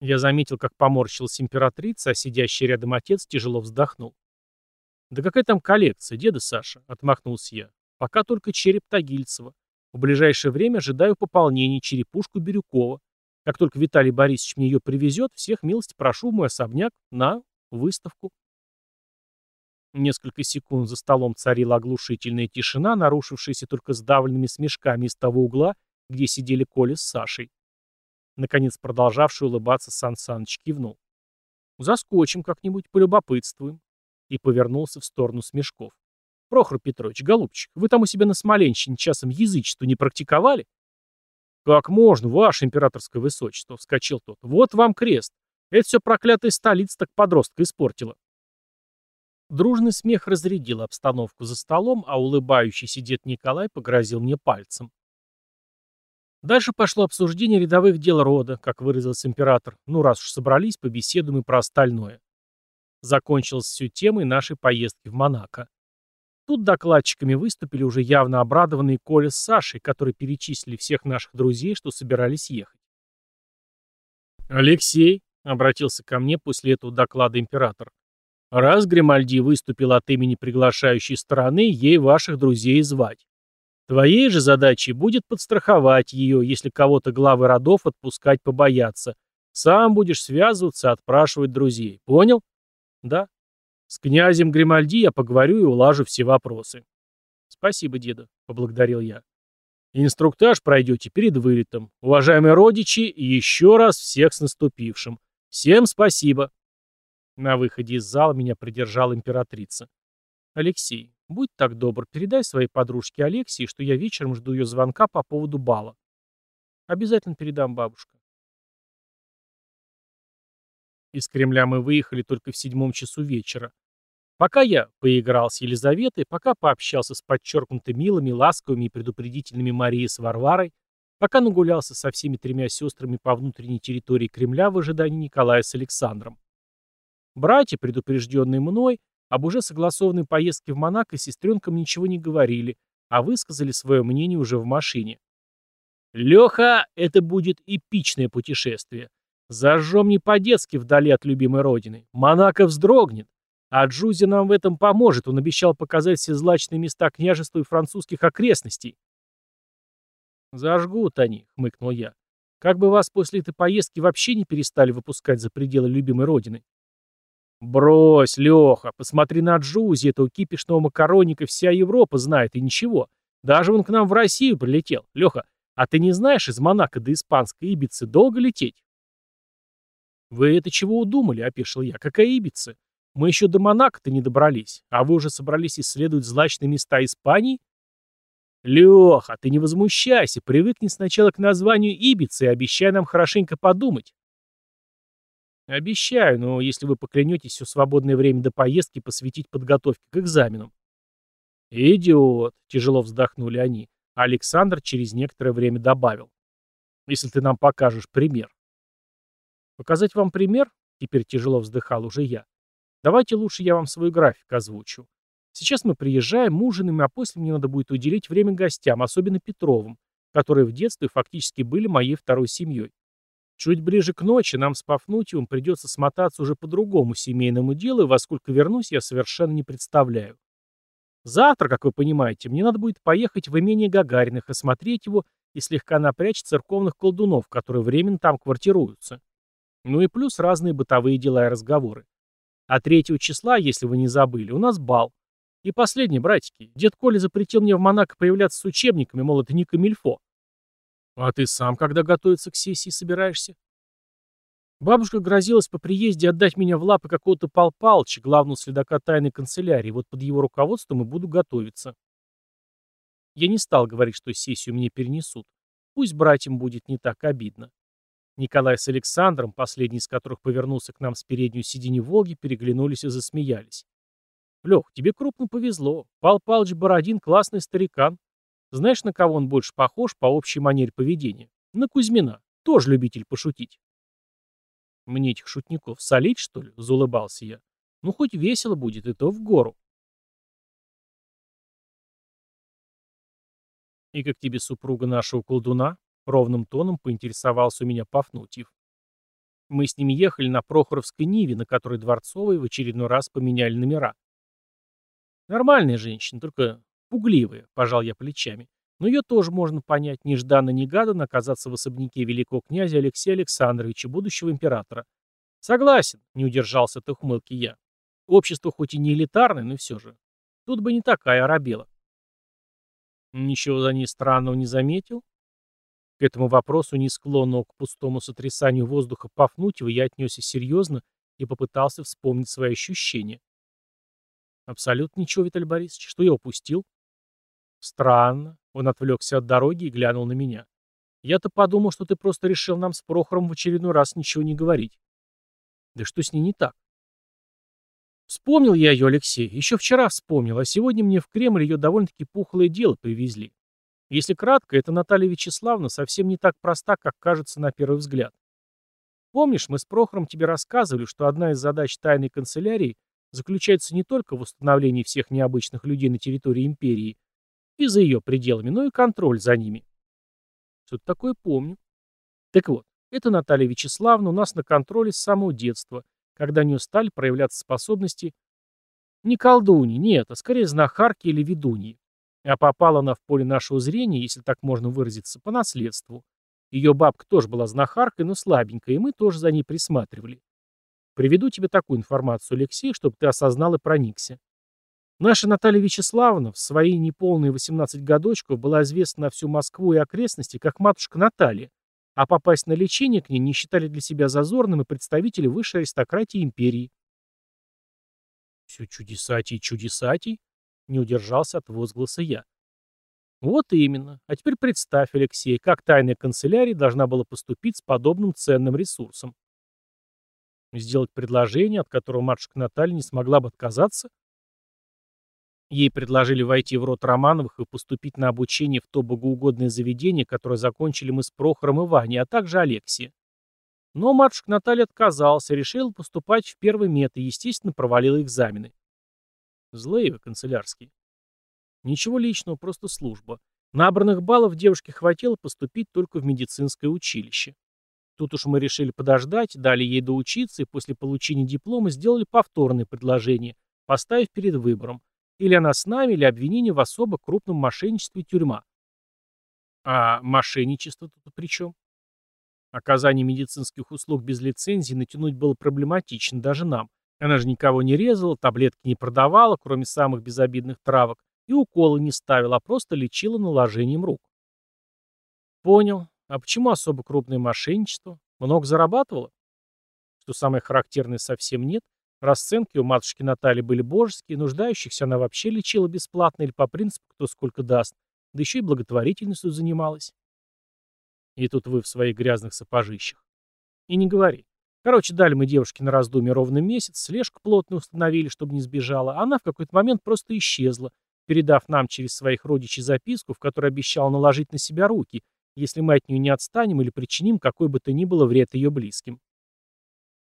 Я заметил, как поморщилась императрица, а сидящий рядом отец тяжело вздохнул. «Да какая там коллекция, деда Саша?» — отмахнулся я. «Пока только череп Тагильцева. В ближайшее время ожидаю пополнения черепушку Бирюкова. Как только Виталий Борисович мне ее привезет, всех милости прошу в мой особняк на выставку». Несколько секунд за столом царила оглушительная тишина, нарушившаяся только сдавленными смешками из того угла, где сидели Коля с Сашей. Наконец продолжавший улыбаться Сан Саныч кивнул. «Заскочим как-нибудь, полюбопытствуем». И повернулся в сторону Смешков. «Прохор Петрович, голубчик, вы там у себя на Смоленщине часом язычество не практиковали?» «Как можно, ваше императорское высочество!» — вскочил тот. «Вот вам крест! Это все проклятая столица так подростка испортила!» Дружный смех разрядил обстановку за столом, а улыбающийся дед Николай погрозил мне пальцем. Дальше пошло обсуждение рядовых дел рода, как выразился император. Ну, раз уж собрались, побеседуем и про остальное. Закончилась все темой нашей поездки в Монако. Тут докладчиками выступили уже явно обрадованные Коля с Сашей, которые перечислили всех наших друзей, что собирались ехать. «Алексей», — обратился ко мне после этого доклада император, «раз Гримальди выступил от имени приглашающей стороны, ей ваших друзей звать. Твоей же задачей будет подстраховать ее, если кого-то главы родов отпускать побояться. Сам будешь связываться, отпрашивать друзей. Понял? Да. С князем Гримальди я поговорю и улажу все вопросы. Спасибо, деда, поблагодарил я. Инструктаж пройдете перед вылетом. Уважаемые родичи, еще раз всех с наступившим. Всем спасибо. На выходе из зала меня придержала императрица. Алексей, Будь так добр, передай своей подружке Алексии, что я вечером жду ее звонка по поводу бала. Обязательно передам, бабушка. Из Кремля мы выехали только в седьмом часу вечера. Пока я поиграл с Елизаветой, пока пообщался с подчеркнуто милыми, ласковыми и предупредительными Марией с Варварой, пока нагулялся со всеми тремя сестрами по внутренней территории Кремля в ожидании Николая с Александром. Братья, предупрежденные мной, об уже согласованной поездке в Монако сестренкам ничего не говорили, а высказали свое мнение уже в машине. «Леха, это будет эпичное путешествие. Зажжем не по-детски вдали от любимой родины. Монако вздрогнет. А Джузи нам в этом поможет. Он обещал показать все злачные места княжества и французских окрестностей. «Зажгут они», — хмыкнул я. «Как бы вас после этой поездки вообще не перестали выпускать за пределы любимой родины?» «Брось, Леха, посмотри на Джузи, этого кипишного макароника вся Европа знает, и ничего. Даже он к нам в Россию прилетел. Леха, а ты не знаешь, из Монако до Испанской Ибицы долго лететь?» «Вы это чего удумали?» — опешил я. «Какая Ибица? Мы еще до Монако-то не добрались, а вы уже собрались исследовать злачные места Испании?» «Леха, ты не возмущайся, привыкни сначала к названию Ибицы и обещай нам хорошенько подумать». «Обещаю, но если вы поклянетесь все свободное время до поездки посвятить подготовке к экзаменам». «Идиот», — тяжело вздохнули они, Александр через некоторое время добавил. «Если ты нам покажешь пример». «Показать вам пример?» — теперь тяжело вздыхал уже я. «Давайте лучше я вам свой график озвучу. Сейчас мы приезжаем, ужинаем, а после мне надо будет уделить время гостям, особенно Петровым, которые в детстве фактически были моей второй семьей. Чуть ближе к ночи нам с Пафнутьевым придется смотаться уже по другому семейному делу, и во сколько вернусь, я совершенно не представляю. Завтра, как вы понимаете, мне надо будет поехать в имение Гагариных, осмотреть его и слегка напрячь церковных колдунов, которые временно там квартируются. Ну и плюс разные бытовые дела и разговоры. А третьего числа, если вы не забыли, у нас бал. И последнее, братики. Дед Коля запретил мне в Монако появляться с учебниками, мол, это не камильфо. А ты сам когда готовиться к сессии собираешься? Бабушка грозилась по приезде отдать меня в лапы какого-то Пал Палыча, главного следака тайной канцелярии. Вот под его руководством и буду готовиться. Я не стал говорить, что сессию мне перенесут. Пусть братьям будет не так обидно. Николай с Александром, последний из которых повернулся к нам с передней сиденья Волги, переглянулись и засмеялись. Лех, тебе крупно повезло. Пал Палыч Бородин — классный старикан. Знаешь, на кого он больше похож по общей манере поведения? На Кузьмина. Тоже любитель пошутить. Мне этих шутников солить, что ли? Заулыбался я. Ну, хоть весело будет, и то в гору. И как тебе супруга нашего колдуна? Ровным тоном поинтересовался у меня Пафнутьев. Мы с ними ехали на Прохоровской Ниве, на которой Дворцовые в очередной раз поменяли номера. Нормальная женщина, только пугливая, пожал я плечами. Но ее тоже можно понять, нежданно-негаданно оказаться в особняке великого князя Алексея Александровича, будущего императора. Согласен, не удержался от ухмылки я. Общество хоть и не элитарное, но все же. Тут бы не такая оробела. Ничего за ней странного не заметил? К этому вопросу, не склонного к пустому сотрясанию воздуха Пафнутьева, я отнесся серьезно и попытался вспомнить свои ощущения. Абсолютно ничего, Виталий Борисович. Что я упустил? Странно. Он отвлекся от дороги и глянул на меня. Я-то подумал, что ты просто решил нам с Прохором в очередной раз ничего не говорить. Да что с ней не так? Вспомнил я ее, Алексей. Еще вчера вспомнил, а сегодня мне в Кремль ее довольно-таки пухлое дело привезли. Если кратко, это Наталья Вячеславовна совсем не так проста, как кажется на первый взгляд. Помнишь, мы с Прохором тебе рассказывали, что одна из задач тайной канцелярии заключается не только в установлении всех необычных людей на территории империи и за ее пределами, но и контроль за ними. Что-то такое помню. Так вот, это Наталья Вячеславовна у нас на контроле с самого детства, когда у нее стали проявляться способности не колдуни, нет, а скорее знахарки или ведуньи. А попала она в поле нашего зрения, если так можно выразиться, по наследству. Ее бабка тоже была знахаркой, но слабенькая, и мы тоже за ней присматривали. Приведу тебе такую информацию, Алексей, чтобы ты осознал и проникся. Наша Наталья Вячеславовна в свои неполные 18 годочков была известна на всю Москву и окрестности как матушка Наталья, а попасть на лечение к ней не считали для себя зазорным и представители высшей аристократии империи. «Все чудесатей чудесатей?» — не удержался от возгласа я. Вот именно. А теперь представь, Алексей, как тайная канцелярия должна была поступить с подобным ценным ресурсом. Сделать предложение, от которого матушка Наталья не смогла бы отказаться? Ей предложили войти в род Романовых и поступить на обучение в то богоугодное заведение, которое закончили мы с Прохором и Ваней, а также Алексией. Но матушка Наталья отказался, решил поступать в первый мет и, естественно, провалил экзамены. Злые вы, канцелярские. Ничего личного, просто служба. Набранных баллов девушке хватило поступить только в медицинское училище. Тут уж мы решили подождать, дали ей доучиться и после получения диплома сделали повторное предложение, поставив перед выбором. Или она с нами, или обвинение в особо крупном мошенничестве тюрьма. А мошенничество тут при чем? Оказание медицинских услуг без лицензии натянуть было проблематично даже нам. Она же никого не резала, таблетки не продавала, кроме самых безобидных травок, и уколы не ставила, а просто лечила наложением рук. Понял. А почему особо крупное мошенничество? Много зарабатывала? Что самое характерное, совсем нет. Расценки у матушки Натальи были божеские, нуждающихся она вообще лечила бесплатно или по принципу кто сколько даст, да еще и благотворительностью занималась. И тут вы в своих грязных сапожищах. И не говори. Короче, дали мы девушке на раздумье ровно месяц, слежку плотно установили, чтобы не сбежала, а она в какой-то момент просто исчезла, передав нам через своих родичей записку, в которой обещала наложить на себя руки, если мы от нее не отстанем или причиним какой бы то ни было вред ее близким.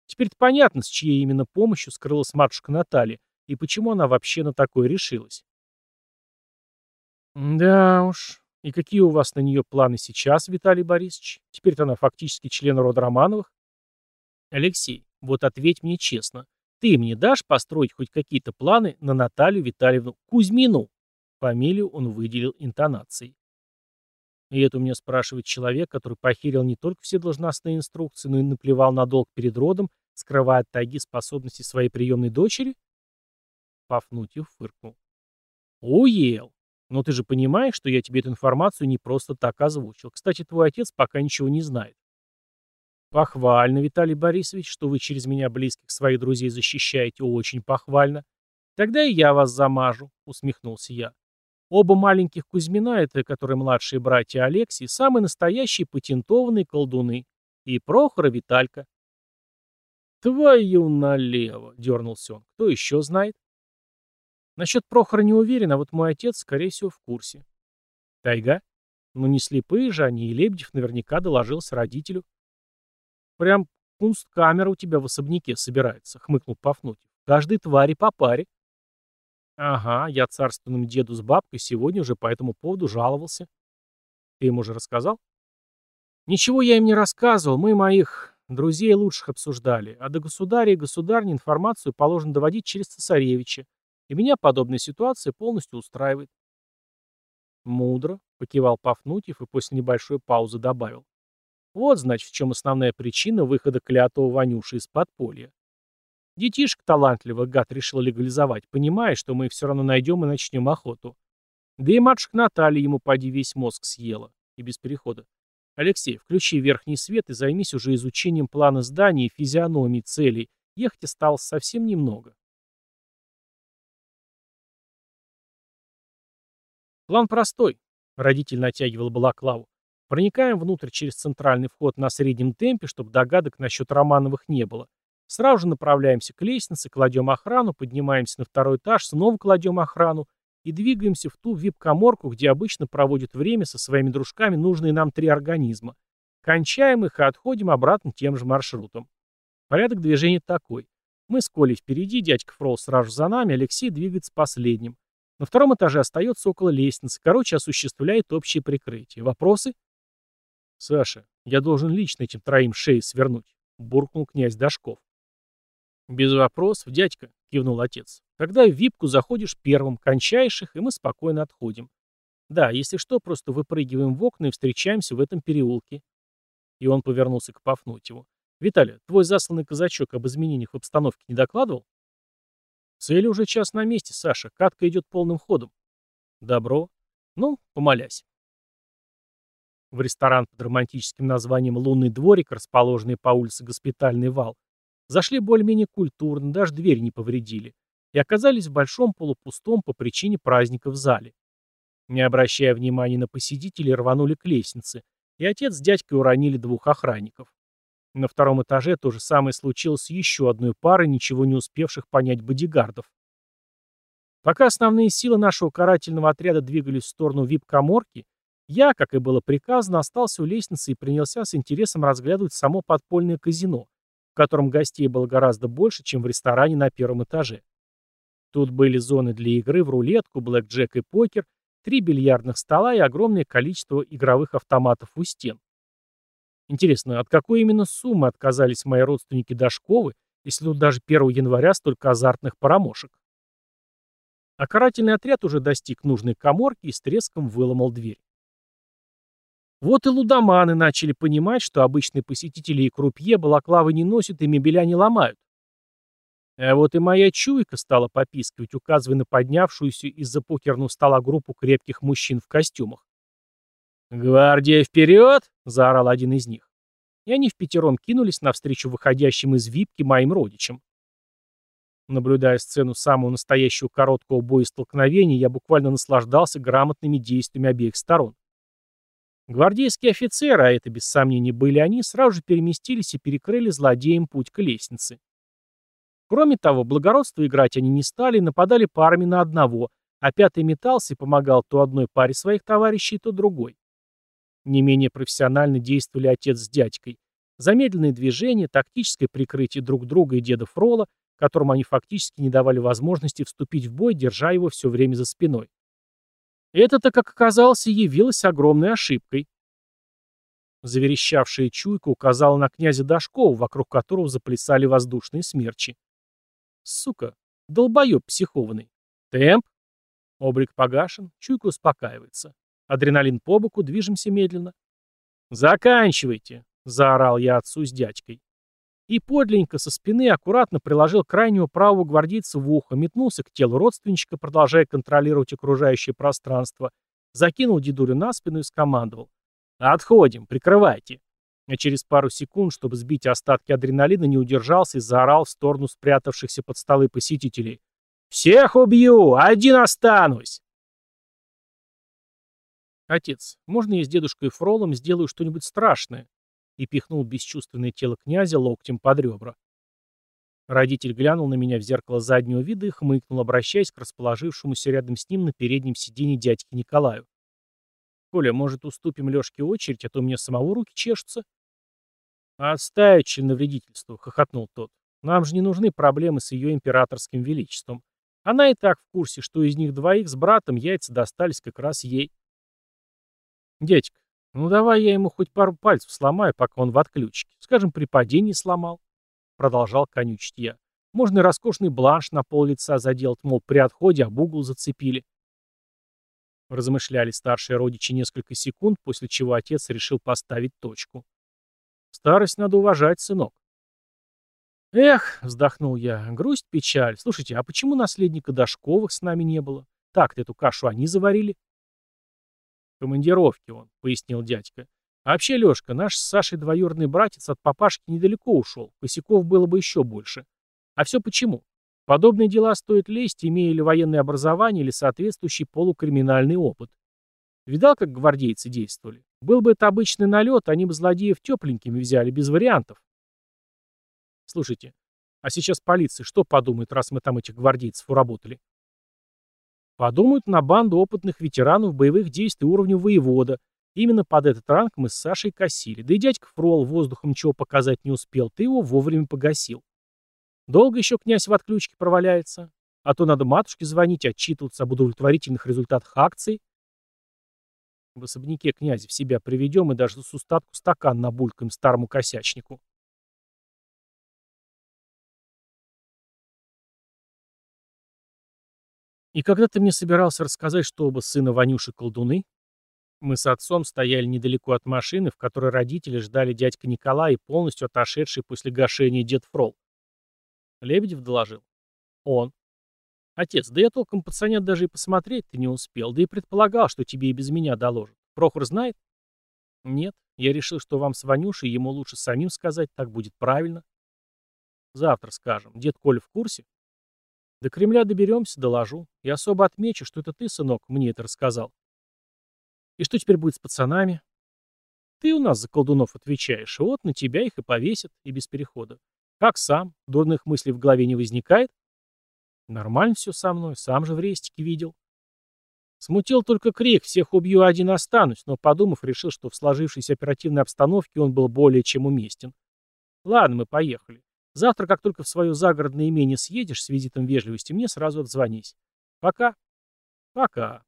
Теперь-то понятно, с чьей именно помощью скрылась матушка Наталья, и почему она вообще на такое решилась. Да уж, и какие у вас на нее планы сейчас, Виталий Борисович? Теперь-то она фактически член рода Романовых. Алексей, вот ответь мне честно. Ты мне дашь построить хоть какие-то планы на Наталью Витальевну Кузьмину? Фамилию он выделил интонацией. И это у меня спрашивает человек, который похерил не только все должностные инструкции, но и наплевал на долг перед родом, скрывая от тайги способности своей приемной дочери? Пафнутьев фыркнул. Уел. Но ты же понимаешь, что я тебе эту информацию не просто так озвучил. Кстати, твой отец пока ничего не знает. Похвально, Виталий Борисович, что вы через меня близких своих друзей защищаете. Очень похвально. Тогда и я вас замажу, усмехнулся я. Оба маленьких Кузьмина, это которые младшие братья Алексей, самые настоящие патентованные колдуны. И Прохор, и Виталька. «Твою налево!» — дернулся он. «Кто еще знает?» Насчет Прохора не уверен, а вот мой отец, скорее всего, в курсе. Тайга? Ну не слепые же они, и Лебедев наверняка доложился родителю. Прям кунсткамера у тебя в особняке собирается, хмыкнул Пафнутьев. Каждой твари по паре. Ага, я царственному деду с бабкой сегодня уже по этому поводу жаловался. Ты ему уже рассказал? Ничего я им не рассказывал, мы моих друзей лучших обсуждали, а до государя и государни информацию положено доводить через цесаревича, и меня подобная ситуация полностью устраивает. Мудро, покивал Пафнутьев и после небольшой паузы добавил. Вот, значит, в чем основная причина выхода клятого Ванюши из подполья. Детишек талантливых гад решил легализовать, понимая, что мы все равно найдем и начнем охоту. Да и матушка Наталья ему поди весь мозг съела. И без перехода. Алексей, включи верхний свет и займись уже изучением плана здания и физиономии целей. Ехать осталось совсем немного. План простой. Родитель натягивал балаклаву. Проникаем внутрь через центральный вход на среднем темпе, чтобы догадок насчет Романовых не было. Сразу же направляемся к лестнице, кладем охрану, поднимаемся на второй этаж, снова кладем охрану и двигаемся в ту вип-коморку, где обычно проводят время со своими дружками нужные нам три организма. Кончаем их и отходим обратно тем же маршрутом. Порядок движения такой. Мы с Колей впереди, дядька Фрол сразу за нами, Алексей двигается последним. На втором этаже остается около лестницы. Короче, осуществляет общее прикрытие. Вопросы? Саша, я должен лично этим троим шеи свернуть, буркнул князь Дашков. Без вопросов, дядька, кивнул отец. Когда в випку заходишь первым, кончаешь их, и мы спокойно отходим. Да, если что, просто выпрыгиваем в окна и встречаемся в этом переулке. И он повернулся к Пафнутьеву. Виталий, твой засланный казачок об изменениях в обстановке не докладывал? Цели уже час на месте, Саша. Катка идет полным ходом. Добро. Ну, помолясь. В ресторан под романтическим названием «Лунный дворик», расположенный по улице Госпитальный вал, зашли более-менее культурно, даже дверь не повредили, и оказались в большом полупустом по причине праздника в зале. Не обращая внимания на посетителей, рванули к лестнице, и отец с дядькой уронили двух охранников. На втором этаже то же самое случилось с еще одной парой, ничего не успевших понять бодигардов. Пока основные силы нашего карательного отряда двигались в сторону вип-коморки, я, как и было приказано, остался у лестницы и принялся с интересом разглядывать само подпольное казино, котором гостей было гораздо больше, чем в ресторане на первом этаже. Тут были зоны для игры в рулетку, блэкджек и покер, три бильярдных стола и огромное количество игровых автоматов у стен. Интересно, от какой именно суммы отказались мои родственники Дашковы, если тут даже 1 января столько азартных парамошек? А карательный отряд уже достиг нужной коморки и с треском выломал дверь. Вот и лудоманы начали понимать, что обычные посетители и крупье балаклавы не носят и мебеля не ломают. А вот и моя чуйка стала попискивать, указывая на поднявшуюся из-за покерного стола группу крепких мужчин в костюмах. «Гвардия, вперед!» — заорал один из них. И они в пятером кинулись навстречу выходящим из випки моим родичам. Наблюдая сцену самого настоящего короткого боя столкновения, я буквально наслаждался грамотными действиями обеих сторон. Гвардейские офицеры, а это без сомнений были они, сразу же переместились и перекрыли злодеям путь к лестнице. Кроме того, благородство играть они не стали и нападали парами на одного, а пятый метался и помогал то одной паре своих товарищей, то другой. Не менее профессионально действовали отец с дядькой. Замедленные движения, тактическое прикрытие друг друга и деда Фрола, которому они фактически не давали возможности вступить в бой, держа его все время за спиной. Это-то, как оказалось, явилось огромной ошибкой. Заверещавшая чуйка указала на князя Дашкова, вокруг которого заплясали воздушные смерчи. Сука, долбоеб психованный. Темп. Облик погашен, чуйка успокаивается. Адреналин по боку, движемся медленно. «Заканчивайте!» — заорал я отцу с дядькой и подленько со спины аккуратно приложил крайнего правого гвардейца в ухо, метнулся к телу родственничка, продолжая контролировать окружающее пространство, закинул дедулю на спину и скомандовал. «Отходим, прикрывайте!» А через пару секунд, чтобы сбить остатки адреналина, не удержался и заорал в сторону спрятавшихся под столы посетителей. «Всех убью! Один останусь!» «Отец, можно я с дедушкой Фролом сделаю что-нибудь страшное?» И пихнул бесчувственное тело князя локтем под ребра. Родитель глянул на меня в зеркало заднего вида и хмыкнул, обращаясь к расположившемуся рядом с ним на переднем сиденье дядьке Николаю. «Коля, может, уступим Лешке очередь, а то у меня самого руки чешутся?» «Отставить членовредительство», — хохотнул тот. «Нам же не нужны проблемы с ее императорским величеством. Она и так в курсе, что из них двоих с братом яйца достались как раз ей». «Дядька, «Ну давай я ему хоть пару пальцев сломаю, пока он в отключке. Скажем, при падении сломал». Продолжал конючить я. Можно и роскошный бланш на пол лица заделать, мол, при отходе об угол зацепили. Размышляли старшие родичи несколько секунд, после чего отец решил поставить точку. «Старость надо уважать, сынок». «Эх», — вздохнул я, — «грусть, печаль. Слушайте, а почему наследника Дашковых с нами не было? Так-то эту кашу они заварили». Командировке он», — пояснил дядька. «А вообще, Лёшка, наш с Сашей двоюродный братец от папашки недалеко ушел. Косяков было бы еще больше. А все почему? Подобные дела стоит лезть, имея ли военное образование или соответствующий полукриминальный опыт. Видал, как гвардейцы действовали? Был бы это обычный налет, они бы злодеев тепленькими взяли, без вариантов. Слушайте, а сейчас полиция что подумает, раз мы там этих гвардейцев уработали? Подумают на банду опытных ветеранов боевых действий уровня воевода. Именно под этот ранг мы с Сашей косили. Да и дядька Фрол воздухом ничего показать не успел, ты его вовремя погасил. Долго еще князь в отключке проваляется? А то надо матушке звонить, отчитываться об удовлетворительных результатах акций. В особняке князя в себя приведем и даже с устатку стакан набулькаем старому косячнику. И когда ты мне собирался рассказать, что оба сына Ванюши колдуны? Мы с отцом стояли недалеко от машины, в которой родители ждали дядька Николай и полностью отошедший после гашения дед Фрол. Лебедев доложил. Он. Отец, да я толком пацанят даже и посмотреть ты не успел, да и предполагал, что тебе и без меня доложат. Прохор знает? Нет, я решил, что вам с Ванюшей ему лучше самим сказать, так будет правильно. Завтра скажем. Дед Коля в курсе? До Кремля доберемся, доложу. И особо отмечу, что это ты, сынок, мне это рассказал. И что теперь будет с пацанами? Ты у нас за колдунов отвечаешь, вот на тебя их и повесят, и без перехода. Как сам? Дурных мыслей в голове не возникает? Нормально все со мной, сам же в рестике видел. Смутил только крик «всех убью, а один останусь», но, подумав, решил, что в сложившейся оперативной обстановке он был более чем уместен. Ладно, мы поехали. Завтра, как только в свое загородное имение съедешь с визитом вежливости, мне сразу отзвонись. Пока. Пока.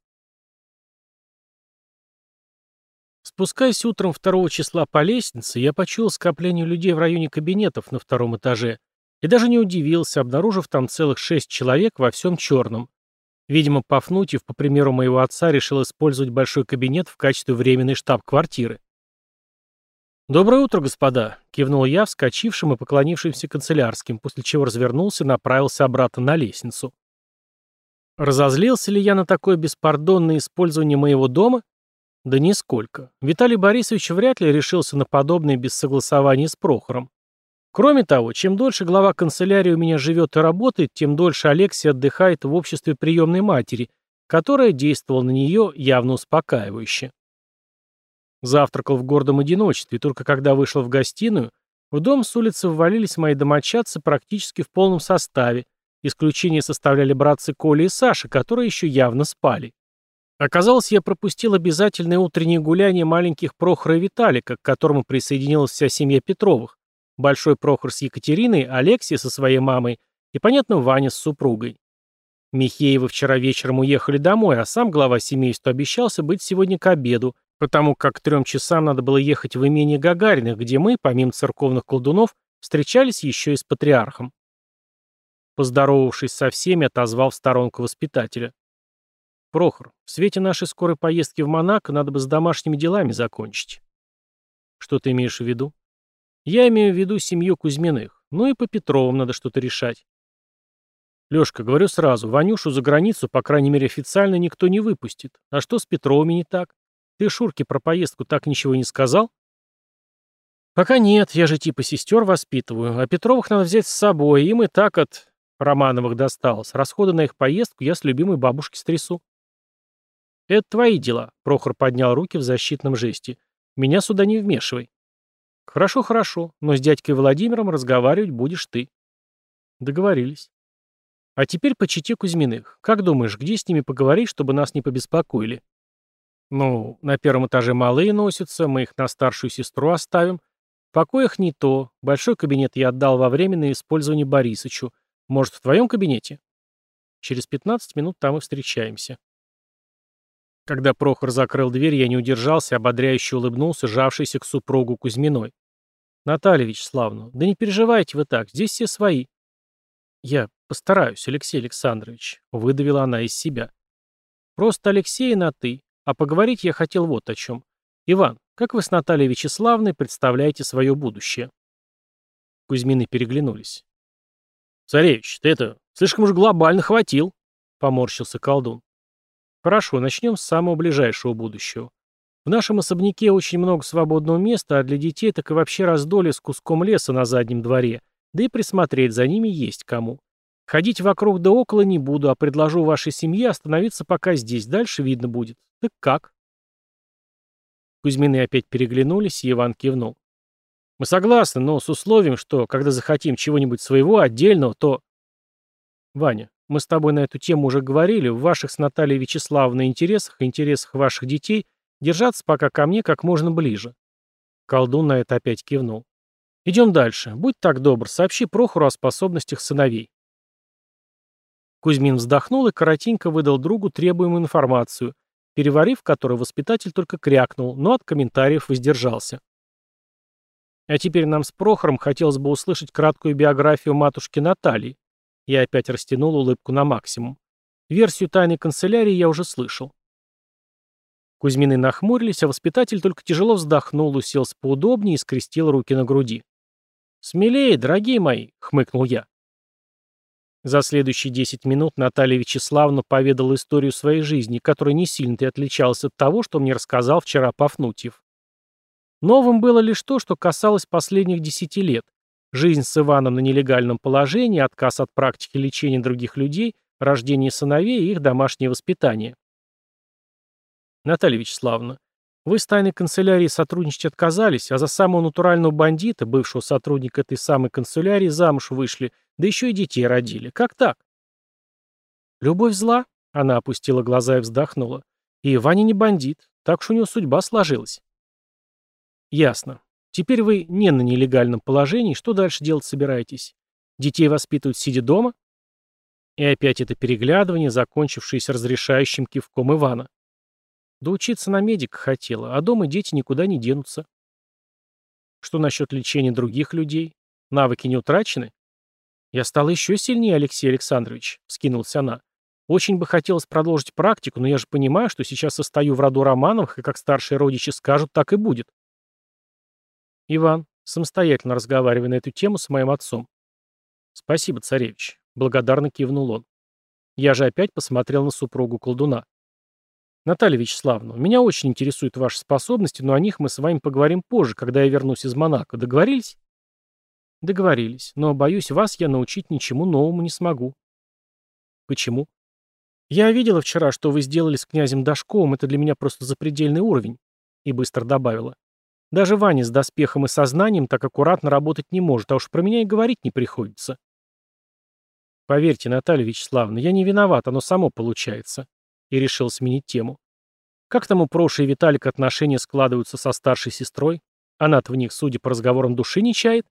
Спускаясь утром 2 числа по лестнице, я почуял скопление людей в районе кабинетов на втором этаже и даже не удивился, обнаружив там целых шесть человек во всем черном. Видимо, Пафнутьев, по примеру моего отца, решил использовать большой кабинет в качестве временной штаб-квартиры. «Доброе утро, господа!» — кивнул я, вскочившим и поклонившимся канцелярским, после чего развернулся и направился обратно на лестницу. Разозлился ли я на такое беспардонное использование моего дома? Да нисколько. Виталий Борисович вряд ли решился на подобное без согласования с Прохором. Кроме того, чем дольше глава канцелярии у меня живет и работает, тем дольше Алексей отдыхает в обществе приемной матери, которая действовала на нее явно успокаивающе. Завтракал в гордом одиночестве, только когда вышел в гостиную, в дом с улицы ввалились мои домочадцы практически в полном составе, исключение составляли братцы Коля и Саша, которые еще явно спали. Оказалось, я пропустил обязательное утреннее гуляние маленьких Прохора и Виталика, к которому присоединилась вся семья Петровых. Большой Прохор с Екатериной, Алексей со своей мамой и, понятно, Ваня с супругой. Михеевы вчера вечером уехали домой, а сам глава семейства обещался быть сегодня к обеду, потому как к трем часам надо было ехать в имение Гагариных, где мы, помимо церковных колдунов, встречались еще и с патриархом. Поздоровавшись со всеми, отозвал в сторонку воспитателя. «Прохор, в свете нашей скорой поездки в Монако надо бы с домашними делами закончить». «Что ты имеешь в виду?» «Я имею в виду семью Кузьминых. Ну и по Петровым надо что-то решать». «Лешка, говорю сразу, Ванюшу за границу, по крайней мере официально, никто не выпустит. А что с Петровыми не так? Ты Шурке про поездку так ничего не сказал? Пока нет, я же типа сестер воспитываю, а Петровых надо взять с собой, им и так от Романовых досталось. Расходы на их поездку я с любимой бабушки стрясу. Это твои дела, Прохор поднял руки в защитном жесте. Меня сюда не вмешивай. Хорошо, хорошо, но с дядькой Владимиром разговаривать будешь ты. Договорились. А теперь по чете Кузьминых. Как думаешь, где с ними поговорить, чтобы нас не побеспокоили? Ну, на первом этаже малые носятся, мы их на старшую сестру оставим. В покоях не то. Большой кабинет я отдал во временное использование Борисычу. Может, в твоем кабинете? Через 15 минут там и встречаемся. Когда Прохор закрыл дверь, я не удержался, ободряюще улыбнулся, жавшийся к супругу Кузьминой. «Наталья Вячеславовна, да не переживайте вы так, здесь все свои». «Я постараюсь, Алексей Александрович», — выдавила она из себя. «Просто Алексей на «ты», а поговорить я хотел вот о чем. Иван, как вы с Натальей Вячеславной представляете свое будущее? Кузьмины переглянулись. «Царевич, ты это, слишком уж глобально хватил», — поморщился колдун. «Хорошо, начнем с самого ближайшего будущего. В нашем особняке очень много свободного места, а для детей так и вообще раздолье с куском леса на заднем дворе, да и присмотреть за ними есть кому. Ходить вокруг да около не буду, а предложу вашей семье остановиться пока здесь, дальше видно будет. Так как? Кузьмины опять переглянулись, и Иван кивнул. Мы согласны, но с условием, что, когда захотим чего-нибудь своего, отдельного, то... Ваня, мы с тобой на эту тему уже говорили, в ваших с Натальей Вячеславовной интересах и интересах ваших детей держаться пока ко мне как можно ближе. Колдун на это опять кивнул. Идем дальше. Будь так добр, сообщи Прохору о способностях сыновей. Кузьмин вздохнул и коротенько выдал другу требуемую информацию, переварив которую воспитатель только крякнул, но от комментариев воздержался. А теперь нам с Прохором хотелось бы услышать краткую биографию матушки Натальи. Я опять растянул улыбку на максимум. Версию тайной канцелярии я уже слышал. Кузьмины нахмурились, а воспитатель только тяжело вздохнул, уселся поудобнее и скрестил руки на груди. «Смелее, дорогие мои!» — хмыкнул я. За следующие 10 минут Наталья Вячеславовна поведала историю своей жизни, которая не сильно-то отличалась от того, что мне рассказал вчера Пафнутьев. Новым было лишь то, что касалось последних 10 лет. Жизнь с Иваном на нелегальном положении, отказ от практики лечения других людей, рождение сыновей и их домашнее воспитание. Наталья Вячеславовна, вы с тайной канцелярией сотрудничать отказались, а за самого натурального бандита, бывшего сотрудника этой самой канцелярии, замуж вышли, да еще и детей родили. Как так? Любовь зла? Она опустила глаза и вздохнула. И Ваня не бандит, так что у него судьба сложилась. Ясно. Теперь вы не на нелегальном положении, что дальше делать собираетесь? Детей воспитывать сидя дома? И опять это переглядывание, закончившееся разрешающим кивком Ивана. Да учиться на медика хотела, а дома дети никуда не денутся. Что насчет лечения других людей? Навыки не утрачены? Я стала еще сильнее, Алексей Александрович, скинулась она. Очень бы хотелось продолжить практику, но я же понимаю, что сейчас состою в роду Романовых, и как старшие родичи скажут, так и будет. Иван, самостоятельно разговаривай на эту тему с моим отцом. Спасибо, царевич. Благодарно кивнул он. Я же опять посмотрел на супругу колдуна. Наталья Вячеславовна, меня очень интересуют ваши способности, но о них мы с вами поговорим позже, когда я вернусь из Монако. Договорились? Договорились, но, боюсь, вас я научить ничему новому не смогу. Почему? Я видела вчера, что вы сделали с князем Дашковым, это для меня просто запредельный уровень. И быстро добавила. Даже Ваня с доспехом и сознанием так аккуратно работать не может, а уж про меня и говорить не приходится. Поверьте, Наталья Вячеславовна, я не виноват, оно само получается. И решил сменить тему. Как там у Проши и Виталика отношения складываются со старшей сестрой? Она-то в них, судя по разговорам, души не чает?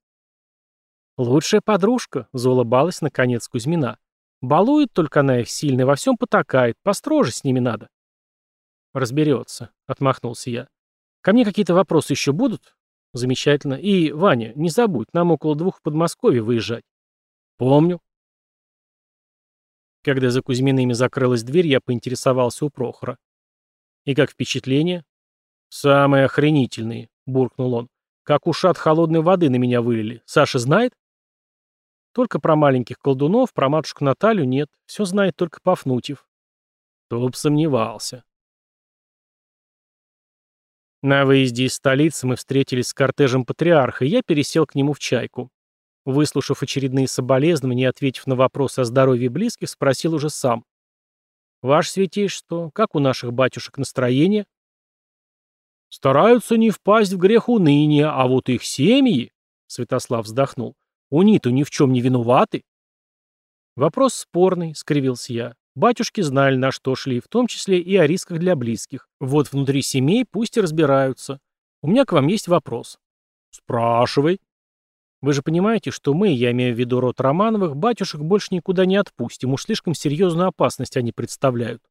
«Лучшая подружка», — заулыбалась наконец Кузьмина. «Балует только она их сильно во всем потакает, построже с ними надо». «Разберется», — отмахнулся я. «Ко мне какие-то вопросы еще будут?» «Замечательно. И, Ваня, не забудь, нам около двух в Подмосковье выезжать». «Помню». Когда за Кузьмиными закрылась дверь, я поинтересовался у Прохора. «И как впечатление?» «Самые охренительные», — буркнул он. «Как ушат холодной воды на меня вылили. Саша знает?» Только про маленьких колдунов, про матушку Наталью нет. Все знает только Пафнутьев. Топ сомневался. На выезде из столицы мы встретились с кортежем патриарха, и я пересел к нему в чайку. Выслушав очередные соболезнования и ответив на вопрос о здоровье близких, спросил уже сам. «Ваше святейшество, как у наших батюшек настроение?» «Стараются не впасть в грех уныния, а вот их семьи...» Святослав вздохнул. Уни-то ни в чем не виноваты. Вопрос спорный, скривился я. Батюшки знали, на что шли, в том числе и о рисках для близких. Вот внутри семей пусть и разбираются. У меня к вам есть вопрос. Спрашивай. Вы же понимаете, что мы, я имею в виду род Романовых, батюшек больше никуда не отпустим, уж слишком серьезную опасность они представляют.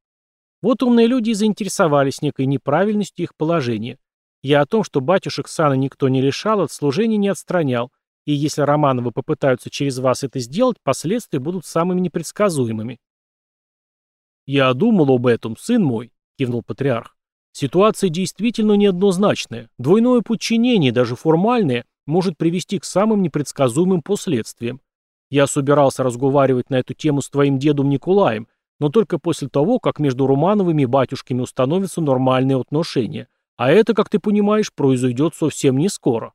Вот умные люди и заинтересовались некой неправильностью их положения. Я о том, что батюшек сана никто не лишал, от служения не отстранял, и если Романовы попытаются через вас это сделать, последствия будут самыми непредсказуемыми. «Я думал об этом, сын мой», — кивнул патриарх. «Ситуация действительно неоднозначная. Двойное подчинение, даже формальное, может привести к самым непредсказуемым последствиям. Я собирался разговаривать на эту тему с твоим дедом Николаем, но только после того, как между Романовыми и батюшками установятся нормальные отношения. А это, как ты понимаешь, произойдет совсем не скоро.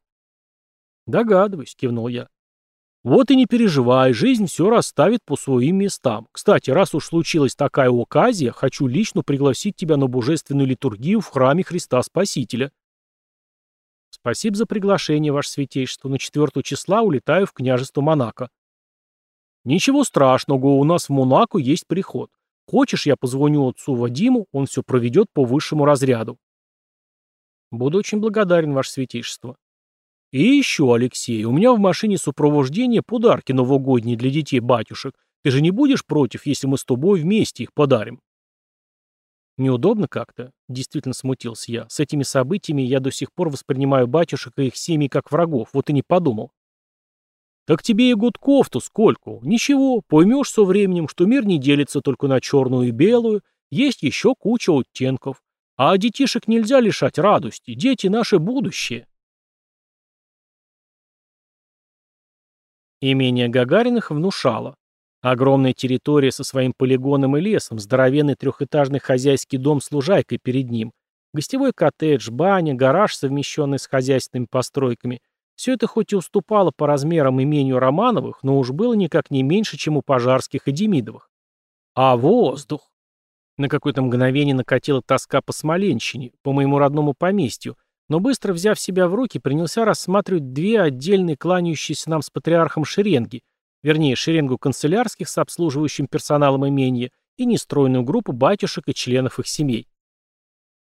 «Догадываюсь», — кивнул я. «Вот и не переживай, жизнь все расставит по своим местам. Кстати, раз уж случилась такая оказия, хочу лично пригласить тебя на божественную литургию в храме Христа Спасителя». «Спасибо за приглашение, ваше святейшество. На 4 числа улетаю в княжество Монако». «Ничего страшного, у нас в Монако есть приход. Хочешь, я позвоню отцу Вадиму, он все проведет по высшему разряду». «Буду очень благодарен, ваше святейшество». И еще, Алексей, у меня в машине сопровождения подарки новогодние для детей батюшек. Ты же не будешь против, если мы с тобой вместе их подарим? Неудобно как-то, действительно смутился я. С этими событиями я до сих пор воспринимаю батюшек и их семьи как врагов, вот и не подумал. Так тебе и гудков-то сколько? Ничего, поймешь со временем, что мир не делится только на черную и белую, есть еще куча оттенков. А детишек нельзя лишать радости, дети наше будущее. Имение Гагариных внушало. Огромная территория со своим полигоном и лесом, здоровенный трехэтажный хозяйский дом с лужайкой перед ним, гостевой коттедж, баня, гараж, совмещенный с хозяйственными постройками. Все это хоть и уступало по размерам имению Романовых, но уж было никак не меньше, чем у Пожарских и Демидовых. А воздух! На какое-то мгновение накатила тоска по Смоленщине, по моему родному поместью, но быстро взяв себя в руки, принялся рассматривать две отдельные кланяющиеся нам с патриархом шеренги, вернее, шеренгу канцелярских с обслуживающим персоналом имения и нестройную группу батюшек и членов их семей.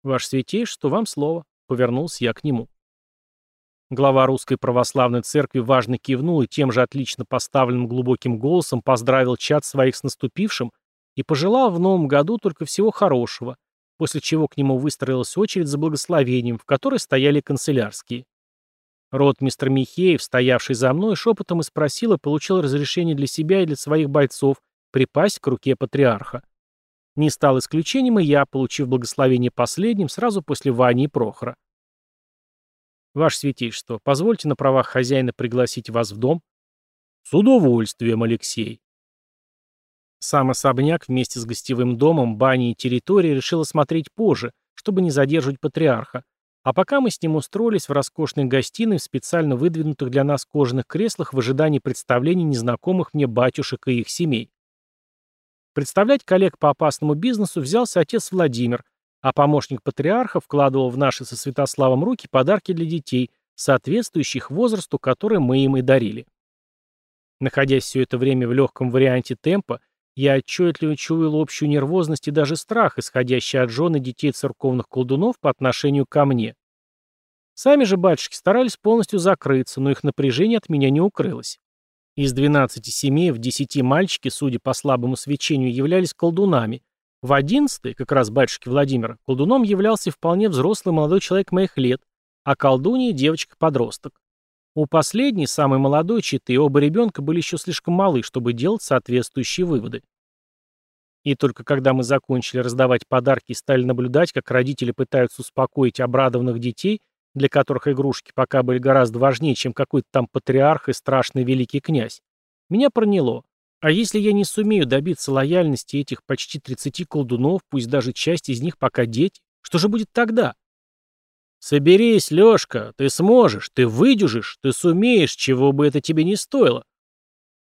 «Ваше святейшество, вам слово», — повернулся я к нему. Глава Русской Православной Церкви важно кивнул и тем же отлично поставленным глубоким голосом поздравил чад своих с наступившим и пожелал в новом году только всего хорошего, после чего к нему выстроилась очередь за благословением, в которой стояли канцелярские. Рот мистер Михеев, стоявший за мной, шепотом и спросил и получил разрешение для себя и для своих бойцов припасть к руке патриарха. Не стал исключением и я, получив благословение последним сразу после Вани и Прохора. «Ваше святейшество, позвольте на правах хозяина пригласить вас в дом?» «С удовольствием, Алексей». Сам особняк вместе с гостевым домом, баней и территорией решил осмотреть позже, чтобы не задерживать патриарха. А пока мы с ним устроились в роскошной гостиной в специально выдвинутых для нас кожаных креслах в ожидании представления незнакомых мне батюшек и их семей. Представлять коллег по опасному бизнесу взялся отец Владимир, а помощник патриарха вкладывал в наши со Святославом руки подарки для детей, соответствующих возрасту, который мы им и дарили. Находясь все это время в легком варианте темпа, я отчетливо чуял общую нервозность и даже страх, исходящий от жены детей церковных колдунов по отношению ко мне. Сами же батюшки старались полностью закрыться, но их напряжение от меня не укрылось. Из 12 семей в 10 мальчики, судя по слабому свечению, являлись колдунами, в одиннадцатый, как раз батюшки Владимира, колдуном являлся вполне взрослый молодой человек моих лет, а колдунья – девочка-подросток. У последней, самой молодой читы, оба ребенка были еще слишком малы, чтобы делать соответствующие выводы. И только когда мы закончили раздавать подарки и стали наблюдать, как родители пытаются успокоить обрадованных детей, для которых игрушки пока были гораздо важнее, чем какой-то там патриарх и страшный великий князь, меня проняло. А если я не сумею добиться лояльности этих почти 30 колдунов, пусть даже часть из них пока дети, что же будет тогда? Соберись, Лёшка, ты сможешь, ты выдюжишь, ты сумеешь, чего бы это тебе не стоило.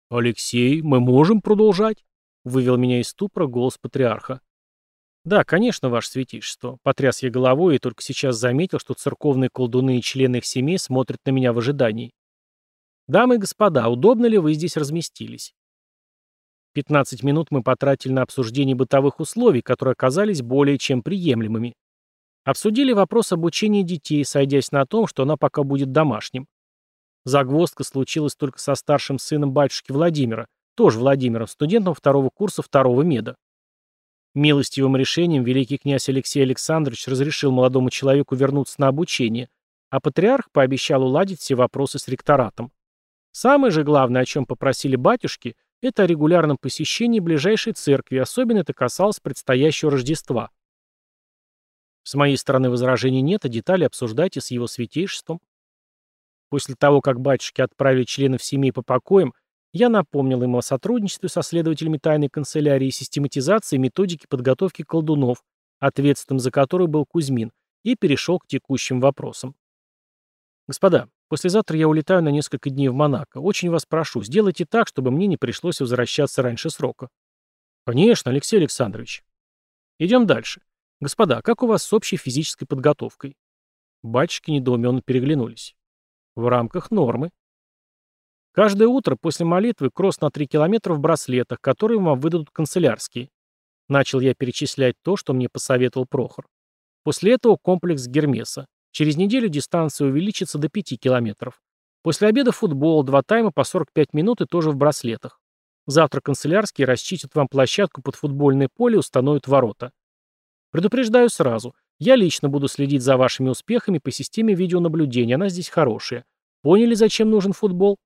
Алексей, мы можем продолжать? Вывел меня из ступора голос патриарха. Да, конечно, ваше святейшество. Потряс я головой и только сейчас заметил, что церковные колдуны и члены их семей смотрят на меня в ожидании. Дамы и господа, удобно ли вы здесь разместились? 15 минут мы потратили на обсуждение бытовых условий, которые оказались более чем приемлемыми. Обсудили вопрос обучения детей, сойдясь на том, что она пока будет домашним. Загвоздка случилась только со старшим сыном батюшки Владимира, тоже Владимиром, студентом второго курса второго меда. Милостивым решением великий князь Алексей Александрович разрешил молодому человеку вернуться на обучение, а патриарх пообещал уладить все вопросы с ректоратом. Самое же главное, о чем попросили батюшки, это о регулярном посещении ближайшей церкви, особенно это касалось предстоящего Рождества. С моей стороны возражений нет, а детали обсуждайте с его святейшеством. После того, как батюшки отправили членов семей по покоям, я напомнил ему о сотрудничестве со следователями тайной канцелярии и систематизации методики подготовки колдунов, ответственным за которую был Кузьмин, и перешел к текущим вопросам. Господа, Послезавтра я улетаю на несколько дней в Монако. Очень вас прошу, сделайте так, чтобы мне не пришлось возвращаться раньше срока. Конечно, Алексей Александрович. Идем дальше. Господа, как у вас с общей физической подготовкой? Батюшки недоуменно переглянулись. В рамках нормы. Каждое утро после молитвы кросс на 3 километра в браслетах, которые вам выдадут канцелярские. Начал я перечислять то, что мне посоветовал Прохор. После этого комплекс Гермеса. Через неделю дистанция увеличится до 5 километров. После обеда футбол, два тайма по 45 минут и тоже в браслетах. Завтра канцелярские расчистят вам площадку под футбольное поле и установят ворота. Предупреждаю сразу. Я лично буду следить за вашими успехами по системе видеонаблюдения, она здесь хорошая. Поняли, зачем нужен футбол?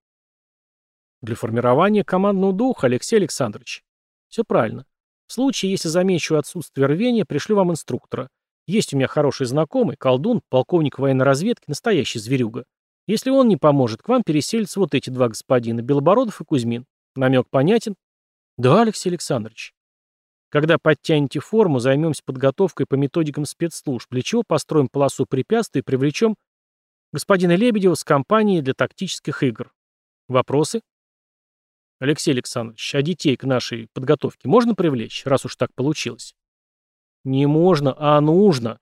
Для формирования командного духа, Алексей Александрович. Все правильно. В случае, если замечу отсутствие рвения, пришлю вам инструктора. Есть у меня хороший знакомый, колдун, полковник военной разведки, настоящий зверюга. Если он не поможет, к вам переселятся вот эти два господина, Белобородов и Кузьмин. Намек понятен? Да, Алексей Александрович. Когда подтянете форму, займемся подготовкой по методикам спецслужб, для чего построим полосу препятствий и привлечем господина Лебедева с компанией для тактических игр. Вопросы? Алексей Александрович, а детей к нашей подготовке можно привлечь, раз уж так получилось? Не можно, а нужно.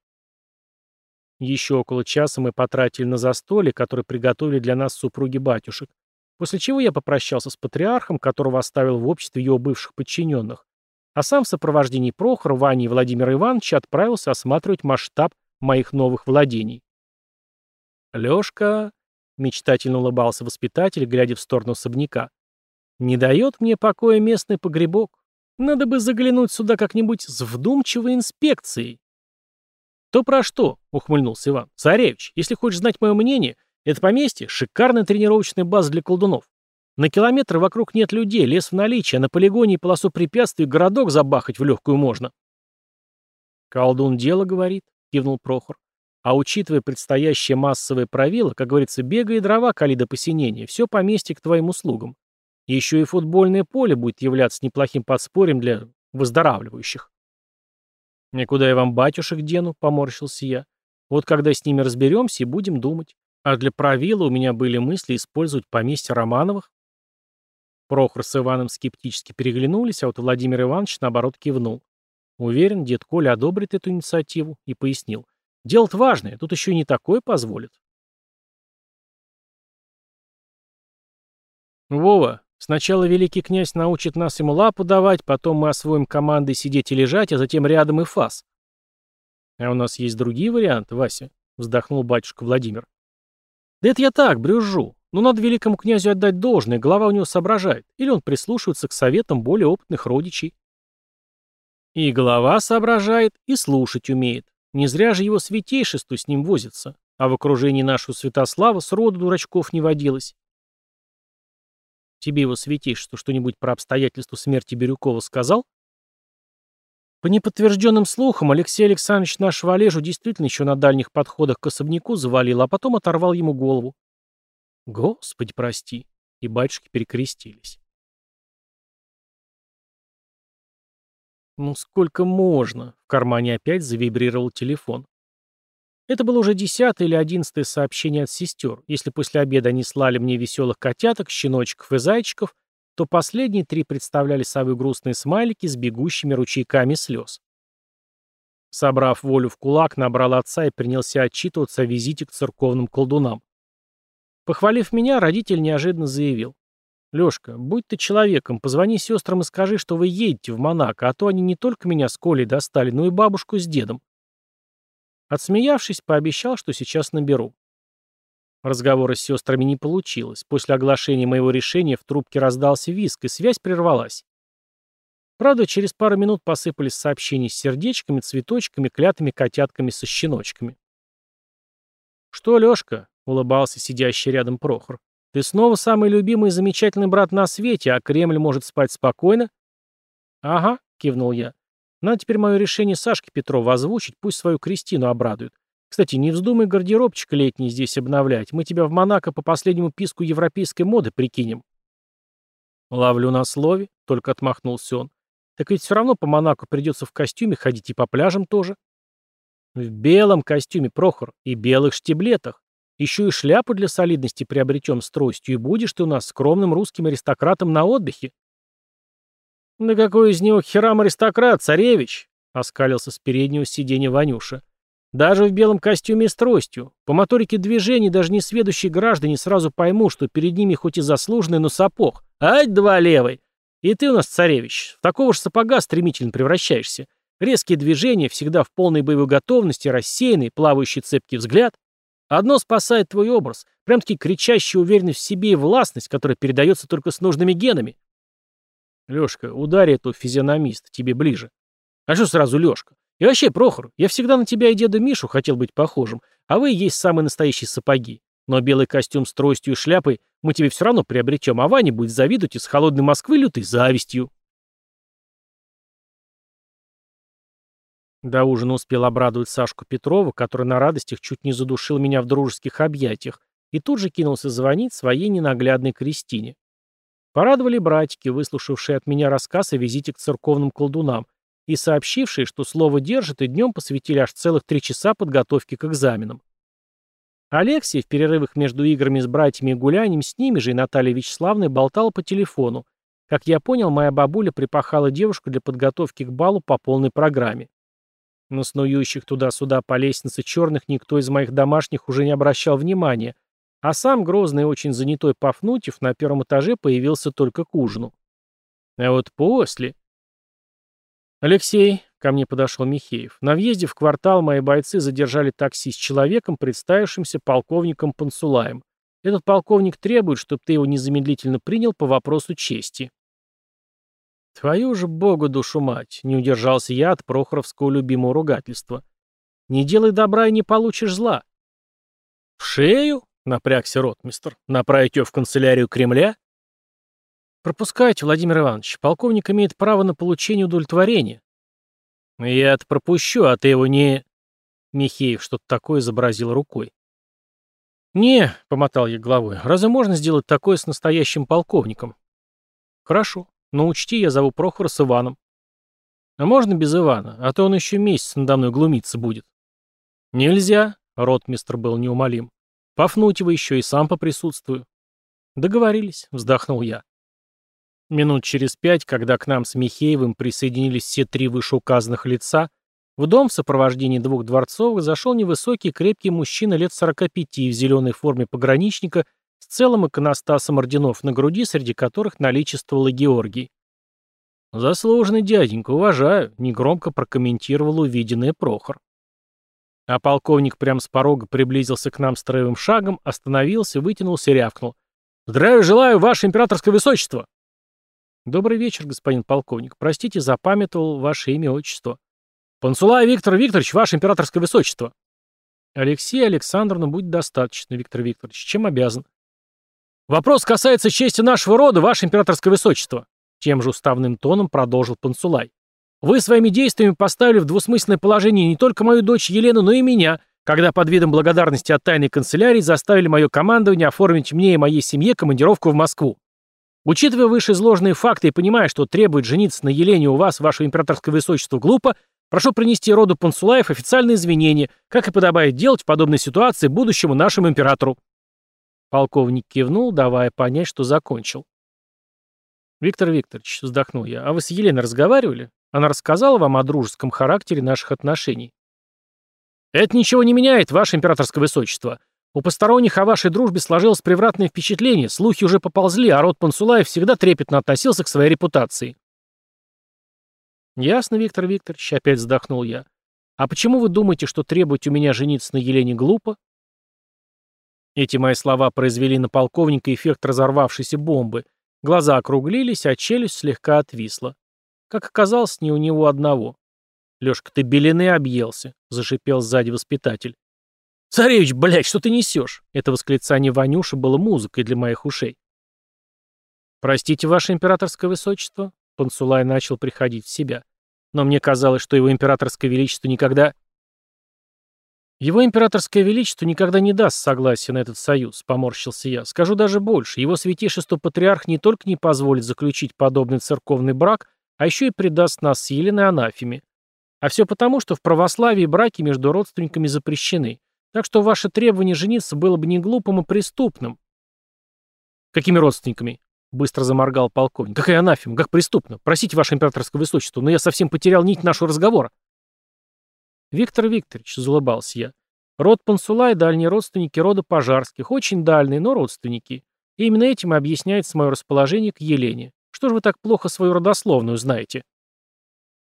Еще около часа мы потратили на застолье, которое приготовили для нас супруги батюшек, после чего я попрощался с патриархом, которого оставил в обществе его бывших подчиненных, а сам в сопровождении Прохора, Вани и Владимира Ивановича отправился осматривать масштаб моих новых владений. «Лёшка», — мечтательно улыбался воспитатель, глядя в сторону особняка, — «не дает мне покоя местный погребок. Надо бы заглянуть сюда как-нибудь с вдумчивой инспекцией». «То про что?» — ухмыльнулся Иван. «Царевич, если хочешь знать мое мнение, это поместье — шикарная тренировочная база для колдунов. На километр вокруг нет людей, лес в наличии, а на полигоне и полосу препятствий городок забахать в легкую можно». «Колдун дело говорит», — кивнул Прохор. «А учитывая предстоящее массовое правило, как говорится, бега и дрова кали до посинения, все поместье к твоим услугам. Еще и футбольное поле будет являться неплохим подспорьем для выздоравливающих». «И куда я вам батюшек дену?» — поморщился я. «Вот когда с ними разберемся и будем думать. А для правила у меня были мысли использовать поместье Романовых». Прохор с Иваном скептически переглянулись, а вот Владимир Иванович, наоборот, кивнул. Уверен, дед Коля одобрит эту инициативу и пояснил. Дело-то важное, тут еще и не такое позволит. Вова, Сначала великий князь научит нас ему лапу давать, потом мы освоим командой сидеть и лежать, а затем рядом и фас. А у нас есть другие варианты, Вася, вздохнул батюшка Владимир. Да это я так, брюжу. Но надо великому князю отдать должное, голова у него соображает, или он прислушивается к советам более опытных родичей. И голова соображает, и слушать умеет. Не зря же его святейшество с ним возится, а в окружении нашего Святослава сроду дурачков не водилось. Тебе его святейшество что-нибудь про обстоятельства смерти Бирюкова сказал? По неподтвержденным слухам, Алексей Александрович нашего Олежу действительно еще на дальних подходах к особняку завалил, а потом оторвал ему голову. Господи, прости. И батюшки перекрестились. Ну сколько можно? В кармане опять завибрировал телефон. Это было уже десятое или одиннадцатое сообщение от сестер. Если после обеда они слали мне веселых котяток, щеночков и зайчиков, то последние три представляли собой грустные смайлики с бегущими ручейками слез. Собрав волю в кулак, набрал отца и принялся отчитываться о визите к церковным колдунам. Похвалив меня, родитель неожиданно заявил. «Лёшка, будь ты человеком, позвони сестрам и скажи, что вы едете в Монако, а то они не только меня с Колей достали, но и бабушку с дедом. Отсмеявшись, пообещал, что сейчас наберу. Разговора с сестрами не получилось. После оглашения моего решения в трубке раздался виск, и связь прервалась. Правда, через пару минут посыпались сообщения с сердечками, цветочками, клятыми котятками со щеночками. «Что, Лёшка?» — улыбался сидящий рядом Прохор. «Ты снова самый любимый и замечательный брат на свете, а Кремль может спать спокойно?» «Ага», — кивнул я. Надо теперь мое решение Сашке Петрову озвучить, пусть свою Кристину обрадует. Кстати, не вздумай гардеробчик летний здесь обновлять. Мы тебя в Монако по последнему писку европейской моды прикинем. Ловлю на слове, только отмахнулся он. Так ведь все равно по Монако придется в костюме ходить и по пляжам тоже. В белом костюме, Прохор, и белых штиблетах. Еще и шляпу для солидности приобретем с тростью, и будешь ты у нас скромным русским аристократом на отдыхе. «Да какой из него херам-аристократ, царевич!» — оскалился с переднего сиденья Ванюша. «Даже в белом костюме с тростью. По моторике движений даже несведущие граждане сразу поймут, что перед ними хоть и заслуженный, но сапог. Ай, два левой! И ты у нас, царевич, в такого же сапога стремительно превращаешься. Резкие движения, всегда в полной боевой готовности, рассеянный, плавающий цепкий взгляд. Одно спасает твой образ, прям-таки кричащая уверенность в себе и властность, которая передается только с нужными генами. Лёшка, ударь эту физиономист, тебе ближе. А что сразу Лёшка? И вообще, Прохор, я всегда на тебя и деда Мишу хотел быть похожим, а вы и есть самые настоящие сапоги. Но белый костюм с тростью и шляпой мы тебе все равно приобретем, а Ваня будет завидовать из холодной Москвы лютой завистью. До ужина успел обрадовать Сашку Петрова, который на радостях чуть не задушил меня в дружеских объятиях, и тут же кинулся звонить своей ненаглядной Кристине. Порадовали братики, выслушавшие от меня рассказ о визите к церковным колдунам, и сообщившие, что слово держат, и днем посвятили аж целых три часа подготовки к экзаменам. Алексей в перерывах между играми с братьями и гулянием с ними же и Натальей Вячеславной болтал по телефону. Как я понял, моя бабуля припахала девушку для подготовки к балу по полной программе. На снующих туда-сюда по лестнице черных никто из моих домашних уже не обращал внимания, а сам грозный и очень занятой Пафнутьев на первом этаже появился только к ужину. А вот после... «Алексей», — ко мне подошел Михеев, — «на въезде в квартал мои бойцы задержали такси с человеком, представившимся полковником Пансулаем. Этот полковник требует, чтобы ты его незамедлительно принял по вопросу чести». «Твою же богу душу мать!» — не удержался я от прохоровского любимого ругательства. «Не делай добра и не получишь зла». «В шею?» — напрягся ротмистр. «Направить ее в канцелярию Кремля?» «Пропускайте, Владимир Иванович. Полковник имеет право на получение удовлетворения». «Я-то пропущу, а ты его не...» Михеев что-то такое изобразил рукой. «Не», — помотал я головой, — «разве можно сделать такое с настоящим полковником?» «Хорошо, но учти, я зову Прохора с Иваном». «А можно без Ивана? А то он еще месяц надо мной глумиться будет». «Нельзя», — ротмистр был неумолим. «Пафнутьева еще и сам поприсутствую». «Договорились», — вздохнул я. Минут через пять, когда к нам с Михеевым присоединились все три вышеуказанных лица, в дом в сопровождении двух дворцовых зашел невысокий крепкий мужчина лет 45 в зеленой форме пограничника с целым иконостасом орденов на груди, среди которых наличествовал и Георгий. «Заслуженный дяденька, уважаю», — негромко прокомментировал увиденное Прохор. А полковник прямо с порога приблизился к нам строевым шагом, остановился, вытянулся и рявкнул. «Здравия желаю, ваше императорское высочество!» «Добрый вечер, господин полковник. Простите, запамятовал ваше имя и отчество». «Пансулай Виктор Викторович, ваше императорское высочество». «Алексей Александровна, будет достаточно, Виктор Викторович. Чем обязан?» «Вопрос касается чести нашего рода, ваше императорское высочество», тем же уставным тоном продолжил Пансулай. «Вы своими действиями поставили в двусмысленное положение не только мою дочь Елену, но и меня, когда под видом благодарности от тайной канцелярии заставили мое командование оформить мне и моей семье командировку в Москву. Учитывая вышеизложенные факты и понимая, что требует жениться на Елене у вас, ваше императорское высочество, глупо, прошу принести роду Пансулаев официальные извинения, как и подобает делать в подобной ситуации будущему нашему императору». Полковник кивнул, давая понять, что закончил. «Виктор Викторович», — вздохнул я, — «а вы с Еленой разговаривали? Она рассказала вам о дружеском характере наших отношений?» «Это ничего не меняет, ваше императорское высочество. У посторонних о вашей дружбе сложилось превратное впечатление, слухи уже поползли, а род Пансулаев всегда трепетно относился к своей репутации. «Ясно, Виктор Викторович», — опять вздохнул я. «А почему вы думаете, что требовать у меня жениться на Елене глупо?» Эти мои слова произвели на полковника эффект разорвавшейся бомбы. Глаза округлились, а челюсть слегка отвисла. Как оказалось, не у него одного. «Лёшка, ты белины объелся», — зашипел сзади воспитатель. «Царевич, блядь, что ты несешь?» Это восклицание Ванюши было музыкой для моих ушей. «Простите, ваше императорское высочество», Пансулай начал приходить в себя. Но мне казалось, что его императорское величество никогда... Его императорское величество никогда не даст согласия на этот союз, поморщился я. Скажу даже больше. Его святейшество патриарх не только не позволит заключить подобный церковный брак, а еще и предаст нас с Еленой анафеме. А все потому, что в православии браки между родственниками запрещены. Так что ваше требование жениться было бы не глупым и преступным. Какими родственниками? Быстро заморгал полковник. Какая анафема, как преступно. Простите, ваше императорское высочество, но я совсем потерял нить нашего разговора. Виктор Викторович, залыбался я. Род Пансула и дальние родственники рода Пожарских. Очень дальние, но родственники. И именно этим объясняется мое расположение к Елене. Что же вы так плохо свою родословную знаете?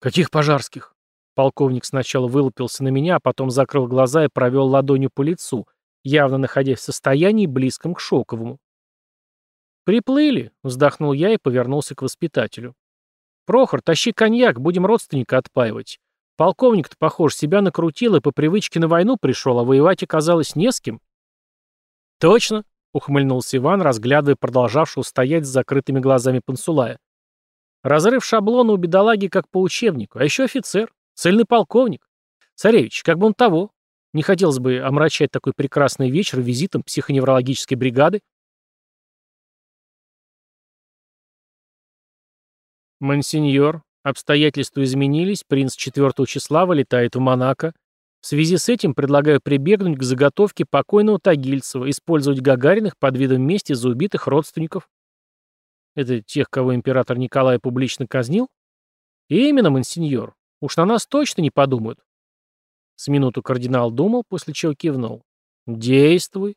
Каких Пожарских? Полковник сначала вылупился на меня, а потом закрыл глаза и провел ладонью по лицу, явно находясь в состоянии, близком к шоковому. «Приплыли», — вздохнул я и повернулся к воспитателю. «Прохор, тащи коньяк, будем родственника отпаивать. Полковник-то, похож, себя накрутил и по привычке на войну пришел, а воевать оказалось не с кем». «Точно», — ухмыльнулся Иван, разглядывая продолжавшего стоять с закрытыми глазами Пансулая. «Разрыв шаблона у бедолаги как по учебнику, а еще офицер. Цельный полковник. Царевич, как бы он того. Не хотелось бы омрачать такой прекрасный вечер визитом психоневрологической бригады. Монсеньор, обстоятельства изменились, принц 4 числа вылетает в Монако. В связи с этим предлагаю прибегнуть к заготовке покойного Тагильцева, использовать Гагариных под видом мести за убитых родственников. Это тех, кого император Николай публично казнил? И именно, монсеньор. Уж на нас точно не подумают. С минуту кардинал думал, после чего кивнул. «Действуй»,